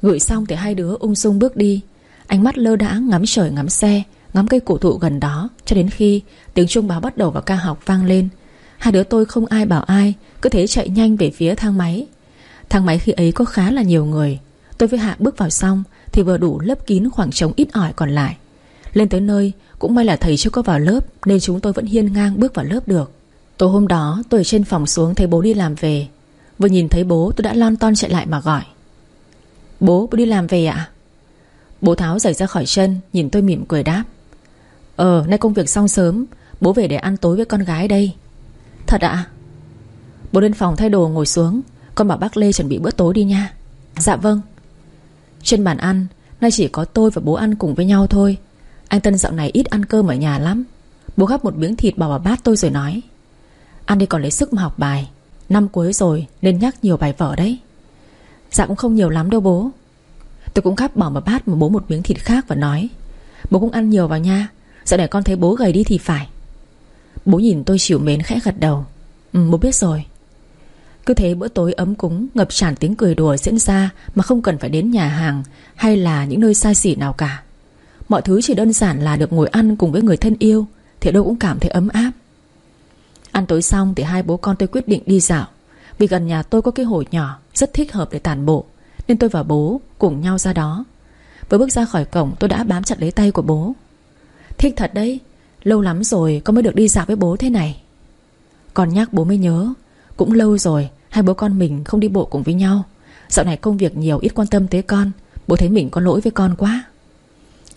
[SPEAKER 1] Gửi xong thì hai đứa ung dung bước đi. Ánh mắt lơ đãng ngắm trời ngắm xe, Ngắm cây cổ thụ gần đó, Cho đến khi tiếng chuông báo bắt đầu vào ca học vang lên. Hai đứa tôi không ai bảo ai, Cứ thế chạy nhanh về phía thang máy. Thang máy khi ấy có khá là nhiều người. Tôi với Hạ bước vào xong thì vừa đủ lấp kín khoảng trống ít ỏi còn lại. Lên tới nơi Cũng may là thầy chưa có vào lớp Nên chúng tôi vẫn hiên ngang bước vào lớp được. Tối hôm đó tôi ở trên phòng xuống thấy bố đi làm về. Vừa nhìn thấy bố tôi đã lon ton chạy lại mà gọi. Bố, bố đi làm về ạ? Bố tháo giày ra khỏi chân Nhìn tôi mỉm cười đáp. Ờ, nay công việc xong sớm Bố về để ăn tối với con gái đây. Thật ạ? Bố lên phòng thay đồ ngồi xuống Con bảo bác Lê chuẩn bị bữa tối đi nha. Dạ vâng. Trên bàn ăn, Nay chỉ có tôi và bố ăn cùng với nhau thôi. Anh Tân dạo này ít ăn cơm ở nhà lắm. Bố gắp một miếng thịt bỏ vào bát tôi rồi nói, Ăn đi còn lấy sức mà học bài. Năm cuối rồi nên nhắc nhiều bài vở đấy. Dạ cũng không nhiều lắm đâu bố. Tôi cũng gắp bỏ vào bát mà bố một miếng thịt khác và nói, Bố cũng ăn nhiều vào nha, Dạo này con thấy bố gầy đi thì phải. Bố nhìn tôi chịu mến khẽ gật đầu Ừ bố biết rồi. Cứ thế bữa tối ấm cúng, Ngập tràn tiếng cười đùa diễn ra Mà không cần phải đến nhà hàng Hay là những nơi xa xỉ nào cả. Mọi thứ chỉ đơn giản là được ngồi ăn cùng với người thân yêu, Thì đâu cũng cảm thấy ấm áp. Ăn tối xong thì hai bố con tôi quyết định đi dạo. Vì gần nhà tôi có cái hồ nhỏ Rất thích hợp để tản bộ, Nên tôi và bố cùng nhau ra đó. Vừa bước ra khỏi cổng, tôi đã bám chặt lấy tay của bố. Thích thật đấy, Lâu lắm rồi con mới được đi dạo với bố thế này. Còn nhắc bố mới nhớ, Cũng lâu rồi Hai bố con mình không đi bộ cùng với nhau. Dạo này công việc nhiều, ít quan tâm tới con. Bố thấy mình có lỗi với con quá.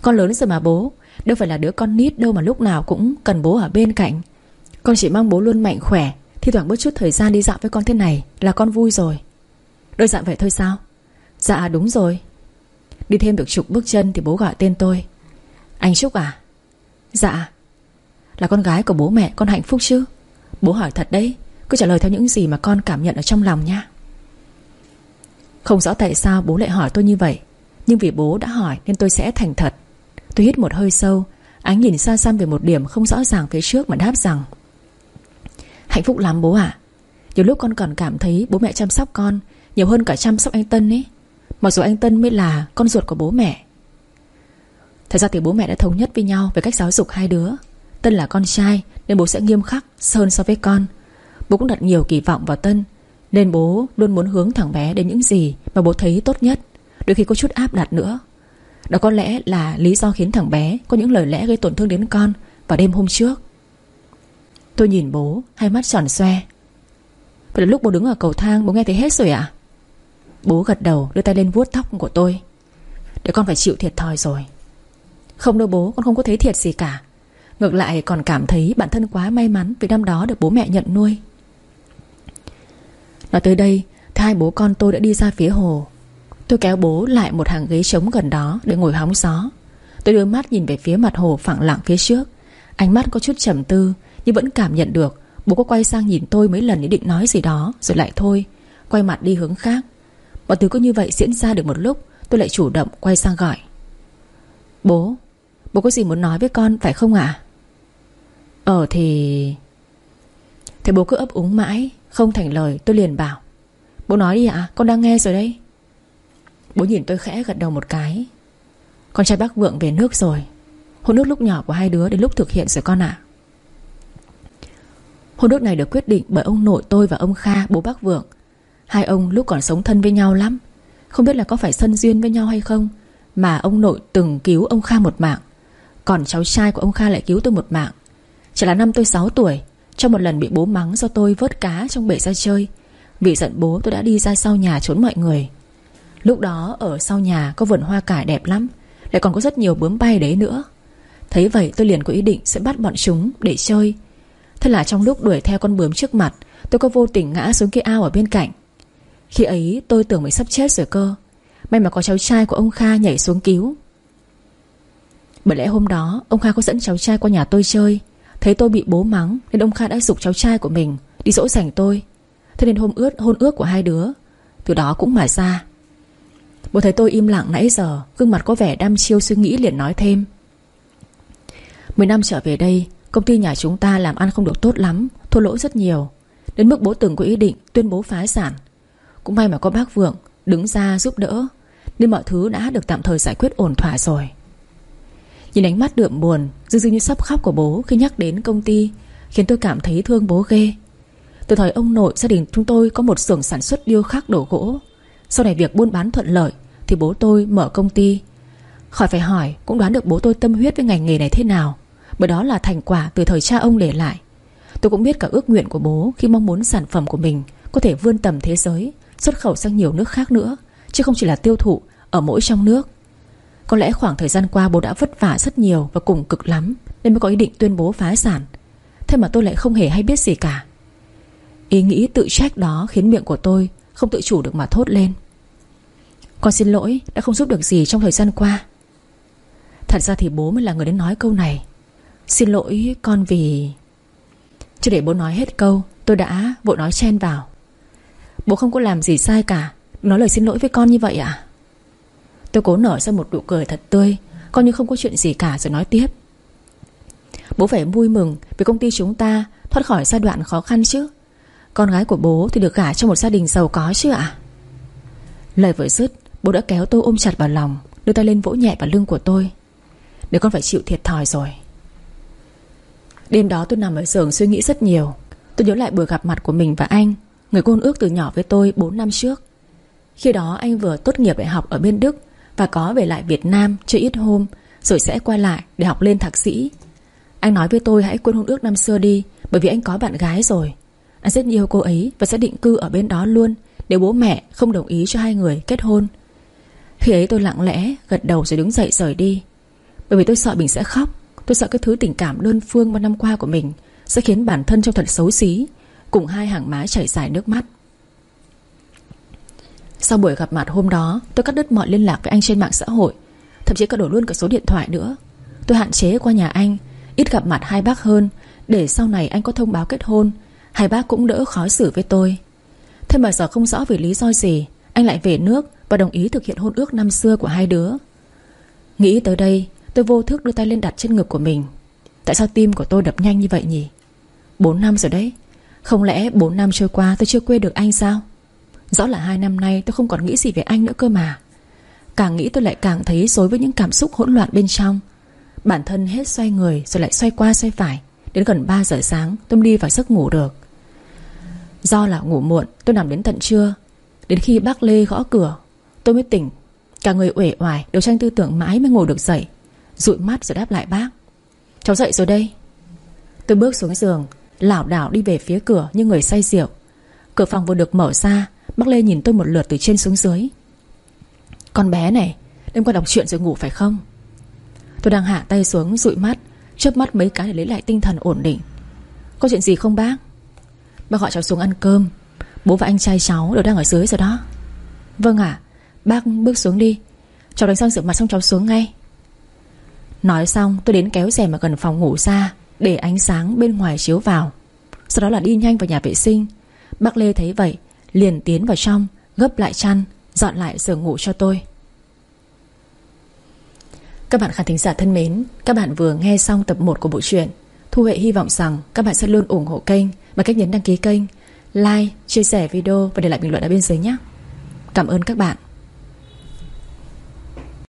[SPEAKER 1] Con lớn rồi mà bố. Đâu phải là đứa con nít đâu mà lúc nào cũng cần bố ở bên cạnh. Con chỉ mong bố luôn mạnh khỏe Thì thoảng bớt chút thời gian đi dạo với con thế này Là con vui rồi. Đôi giản vậy thôi sao? Dạ đúng rồi. Đi thêm được chục bước chân thì bố gọi tên tôi. Anh Trúc à? Dạ. Là con gái của bố mẹ, con hạnh phúc chứ? Bố hỏi thật đấy. Cứ trả lời theo những gì mà con cảm nhận ở trong lòng nha. Không rõ tại sao bố lại hỏi tôi như vậy, Nhưng vì bố đã hỏi nên tôi sẽ thành thật. Tôi hít một hơi sâu, Ánh nhìn xa xăm về một điểm không rõ ràng phía trước mà đáp rằng, Hạnh phúc lắm bố ạ. Nhiều lúc con còn cảm thấy bố mẹ chăm sóc con Nhiều hơn cả chăm sóc anh Tân ấy. Mặc dù anh Tân mới là con ruột của bố mẹ. Thật ra thì bố mẹ đã thống nhất với nhau Về cách giáo dục hai đứa. Tân là con trai nên bố sẽ nghiêm khắc Hơn so với con. Bố cũng đặt nhiều kỳ vọng vào Tân, Nên bố luôn muốn hướng thằng bé đến những gì Mà bố thấy tốt nhất, Đôi khi có chút áp đặt nữa. Đó có lẽ là lý do khiến thằng bé Có những lời lẽ gây tổn thương đến con Vào đêm hôm trước. Tôi nhìn bố, Hai mắt tròn xoe. Vậy là lúc bố đứng ở cầu thang, bố nghe thấy hết rồi à Bố gật đầu, đưa tay lên vuốt tóc của tôi. Để con phải chịu thiệt thòi rồi. Không đâu bố, con không có thấy thiệt gì cả. Ngược lại còn cảm thấy bản thân quá may mắn Vì năm đó được bố mẹ nhận nuôi. Nói tới đây Thì hai bố con tôi đã đi ra phía hồ. Tôi kéo bố lại một hàng ghế trống gần đó Để ngồi hóng gió. Tôi đưa mắt nhìn về phía mặt hồ phẳng lặng phía trước. Ánh mắt có chút trầm tư, Nhưng vẫn cảm nhận được Bố có quay sang nhìn tôi mấy lần ý định nói gì đó, Rồi lại thôi, Quay mặt đi hướng khác. Mọi thứ cứ như vậy diễn ra được một lúc, Tôi lại chủ động quay sang gọi. Bố Bố có gì muốn nói với con phải không ạ? À? Ờ thì Thế bố cứ ấp úng mãi không thành lời, tôi liền bảo, Bố nói đi ạ, con đang nghe rồi đấy. Bố nhìn tôi khẽ gật đầu một cái. Con trai bác Vượng về nước rồi. Hôn nước lúc nhỏ của hai đứa đến lúc thực hiện rồi con ạ. Hôn nước này được quyết định bởi ông nội tôi và ông Kha, Bố bác Vượng. Hai ông lúc còn sống thân với nhau lắm, Không biết là có phải sân duyên với nhau hay không, Mà ông nội từng cứu ông Kha một mạng, Còn cháu trai của ông Kha lại cứu tôi một mạng. Chỉ là năm tôi 6 tuổi trong một lần bị bố mắng do tôi vớt cá trong bể ra chơi. Vì giận bố, tôi đã đi ra sau nhà trốn mọi người. Lúc đó, ở sau nhà có vườn hoa cải đẹp lắm, Lại còn có rất nhiều bướm bay đấy nữa. Thấy vậy, tôi liền có ý định sẽ bắt bọn chúng để chơi. Thế là trong lúc đuổi theo con bướm trước mặt, Tôi có vô tình ngã xuống cái ao ở bên cạnh. Khi ấy, tôi tưởng mình sắp chết rồi cơ. May mà có cháu trai của ông Kha nhảy xuống cứu. Bởi lẽ hôm đó, Ông Kha có dẫn cháu trai qua nhà tôi chơi. Thấy tôi bị bố mắng, Nên ông Kha đã dục cháu trai của mình Đi dỗ dành tôi. Thế nên hôm ướt, hôn ước của hai đứa, Từ đó cũng mà ra. Bố thấy tôi im lặng nãy giờ, Gương mặt có vẻ đăm chiêu suy nghĩ liền nói thêm. Mười năm trở về đây, Công ty nhà chúng ta làm ăn không được tốt lắm, Thua lỗ rất nhiều. Đến mức bố từng có ý định tuyên bố phá sản. Cũng may mà có bác Vượng Đứng ra giúp đỡ, Nên mọi thứ đã được tạm thời giải quyết ổn thỏa rồi. Nhìn ánh mắt đượm buồn, dường như sắp khóc của bố khi nhắc đến công ty, Khiến tôi cảm thấy thương bố ghê. Từ thời ông nội, gia đình chúng tôi Có một xưởng sản xuất điêu khắc đồ gỗ. Sau này việc buôn bán thuận lợi Thì bố tôi mở công ty. Khỏi phải hỏi, cũng đoán được bố tôi tâm huyết với ngành nghề này thế nào, Bởi đó là thành quả từ thời cha ông để lại. Tôi cũng biết cả ước nguyện của bố Khi mong muốn sản phẩm của mình Có thể vươn tầm thế giới, Xuất khẩu sang nhiều nước khác nữa, Chứ không chỉ là tiêu thụ ở mỗi trong nước. Có lẽ khoảng thời gian qua bố đã vất vả rất nhiều Và cùng cực lắm Nên mới có ý định tuyên bố phá sản. Thế mà tôi lại không hề hay biết gì cả. Ý nghĩ tự trách đó khiến miệng của tôi Không tự chủ được mà thốt lên. Con xin lỗi, đã không giúp được gì trong thời gian qua. Thật ra thì bố mới là người đến nói câu này. Xin lỗi con vì Chưa để bố nói hết câu, Tôi đã vội nói chen vào. Bố không có làm gì sai cả, Nói lời xin lỗi với con như vậy à Tôi cố nở ra một nụ cười thật tươi, Coi như không có chuyện gì cả rồi nói tiếp. Bố phải vui mừng Vì công ty chúng ta thoát khỏi giai đoạn khó khăn chứ. Con gái của bố thì được gả cho một gia đình giàu có chứ ạ. Lời vừa dứt, Bố đã kéo tôi ôm chặt vào lòng, Đưa tay lên vỗ nhẹ vào lưng của tôi. Để con phải chịu thiệt thòi rồi. Đêm đó tôi nằm ở giường suy nghĩ rất nhiều. Tôi nhớ lại buổi gặp mặt của mình và anh, Người cô ước từ nhỏ với tôi 4 năm trước. Khi đó anh vừa tốt nghiệp đại học ở bên Đức và có về lại Việt Nam chơi ít hôm, Rồi sẽ quay lại để học lên thạc sĩ. Anh nói với tôi hãy quên hôn ước năm xưa đi, Bởi vì anh có bạn gái rồi. Anh rất yêu cô ấy và sẽ định cư ở bên đó luôn, Nếu bố mẹ không đồng ý cho hai người kết hôn. Khi ấy tôi lặng lẽ Gật đầu rồi đứng dậy rời đi. Bởi vì tôi sợ mình sẽ khóc, Tôi sợ cái thứ tình cảm đơn phương bao năm qua của mình Sẽ khiến bản thân trông thật xấu xí, Cùng hai hàng má chảy dài nước mắt. Sau buổi gặp mặt hôm đó, Tôi cắt đứt mọi liên lạc với anh trên mạng xã hội, Thậm chí cả đổi luôn cả số điện thoại nữa. Tôi hạn chế qua nhà anh, Ít gặp mặt hai bác hơn, Để sau này anh có thông báo kết hôn, Hai bác cũng đỡ khó xử với tôi. Thế mà giờ không rõ vì lý do gì, Anh lại về nước và đồng ý thực hiện hôn ước năm xưa của hai đứa. Nghĩ tới đây, Tôi vô thức đưa tay lên đặt trên ngực của mình. Tại sao tim của tôi đập nhanh như vậy nhỉ? 4 năm rồi đấy. Không lẽ 4 năm trôi qua tôi chưa quên được anh sao? Rõ là hai năm nay tôi không còn nghĩ gì về anh nữa cơ mà. Càng nghĩ tôi lại càng thấy dối với những cảm xúc hỗn loạn bên trong. Bản thân hết xoay người Rồi lại xoay qua xoay phải. Đến gần 3 giờ sáng, tôi mới đi vào giấc ngủ được. Do là ngủ muộn, Tôi nằm đến tận trưa. Đến khi bác Lê gõ cửa, Tôi mới tỉnh. Cả người uể oải Đầu tranh tư tưởng mãi mới ngủ được dậy. Dụi mắt rồi đáp lại bác. Cháu dậy rồi đây. Tôi bước xuống giường, lảo đảo đi về phía cửa như người say rượu. Cửa phòng vừa được mở ra Bác Lê nhìn tôi một lượt từ trên xuống dưới. Con bé này, Đêm qua đọc chuyện rồi ngủ phải không? Tôi đang hạ tay xuống, dụi mắt, Chớp mắt mấy cái để lấy lại tinh thần ổn định. Có chuyện gì không bác? Bác gọi cháu xuống ăn cơm. Bố và anh trai cháu đều đang ở dưới rồi đó. Vâng ạ, Bác bước xuống đi. Cháu đánh xong rửa mặt xong cháu xuống ngay. Nói xong, tôi đến kéo rèm ở gần phòng ngủ ra, Để ánh sáng bên ngoài chiếu vào. Sau đó là đi nhanh vào nhà vệ sinh. Bác Lê thấy vậy Liền tiến vào trong Gấp lại chăn Dọn lại giường ngủ cho tôi. Các bạn khán thính giả thân mến Các bạn vừa nghe xong tập 1 của bộ truyện Thu Huệ hy vọng rằng các bạn sẽ luôn ủng hộ kênh Bằng cách nhấn đăng ký kênh Like, chia sẻ video và để lại bình luận ở bên dưới nhé. Cảm ơn các bạn.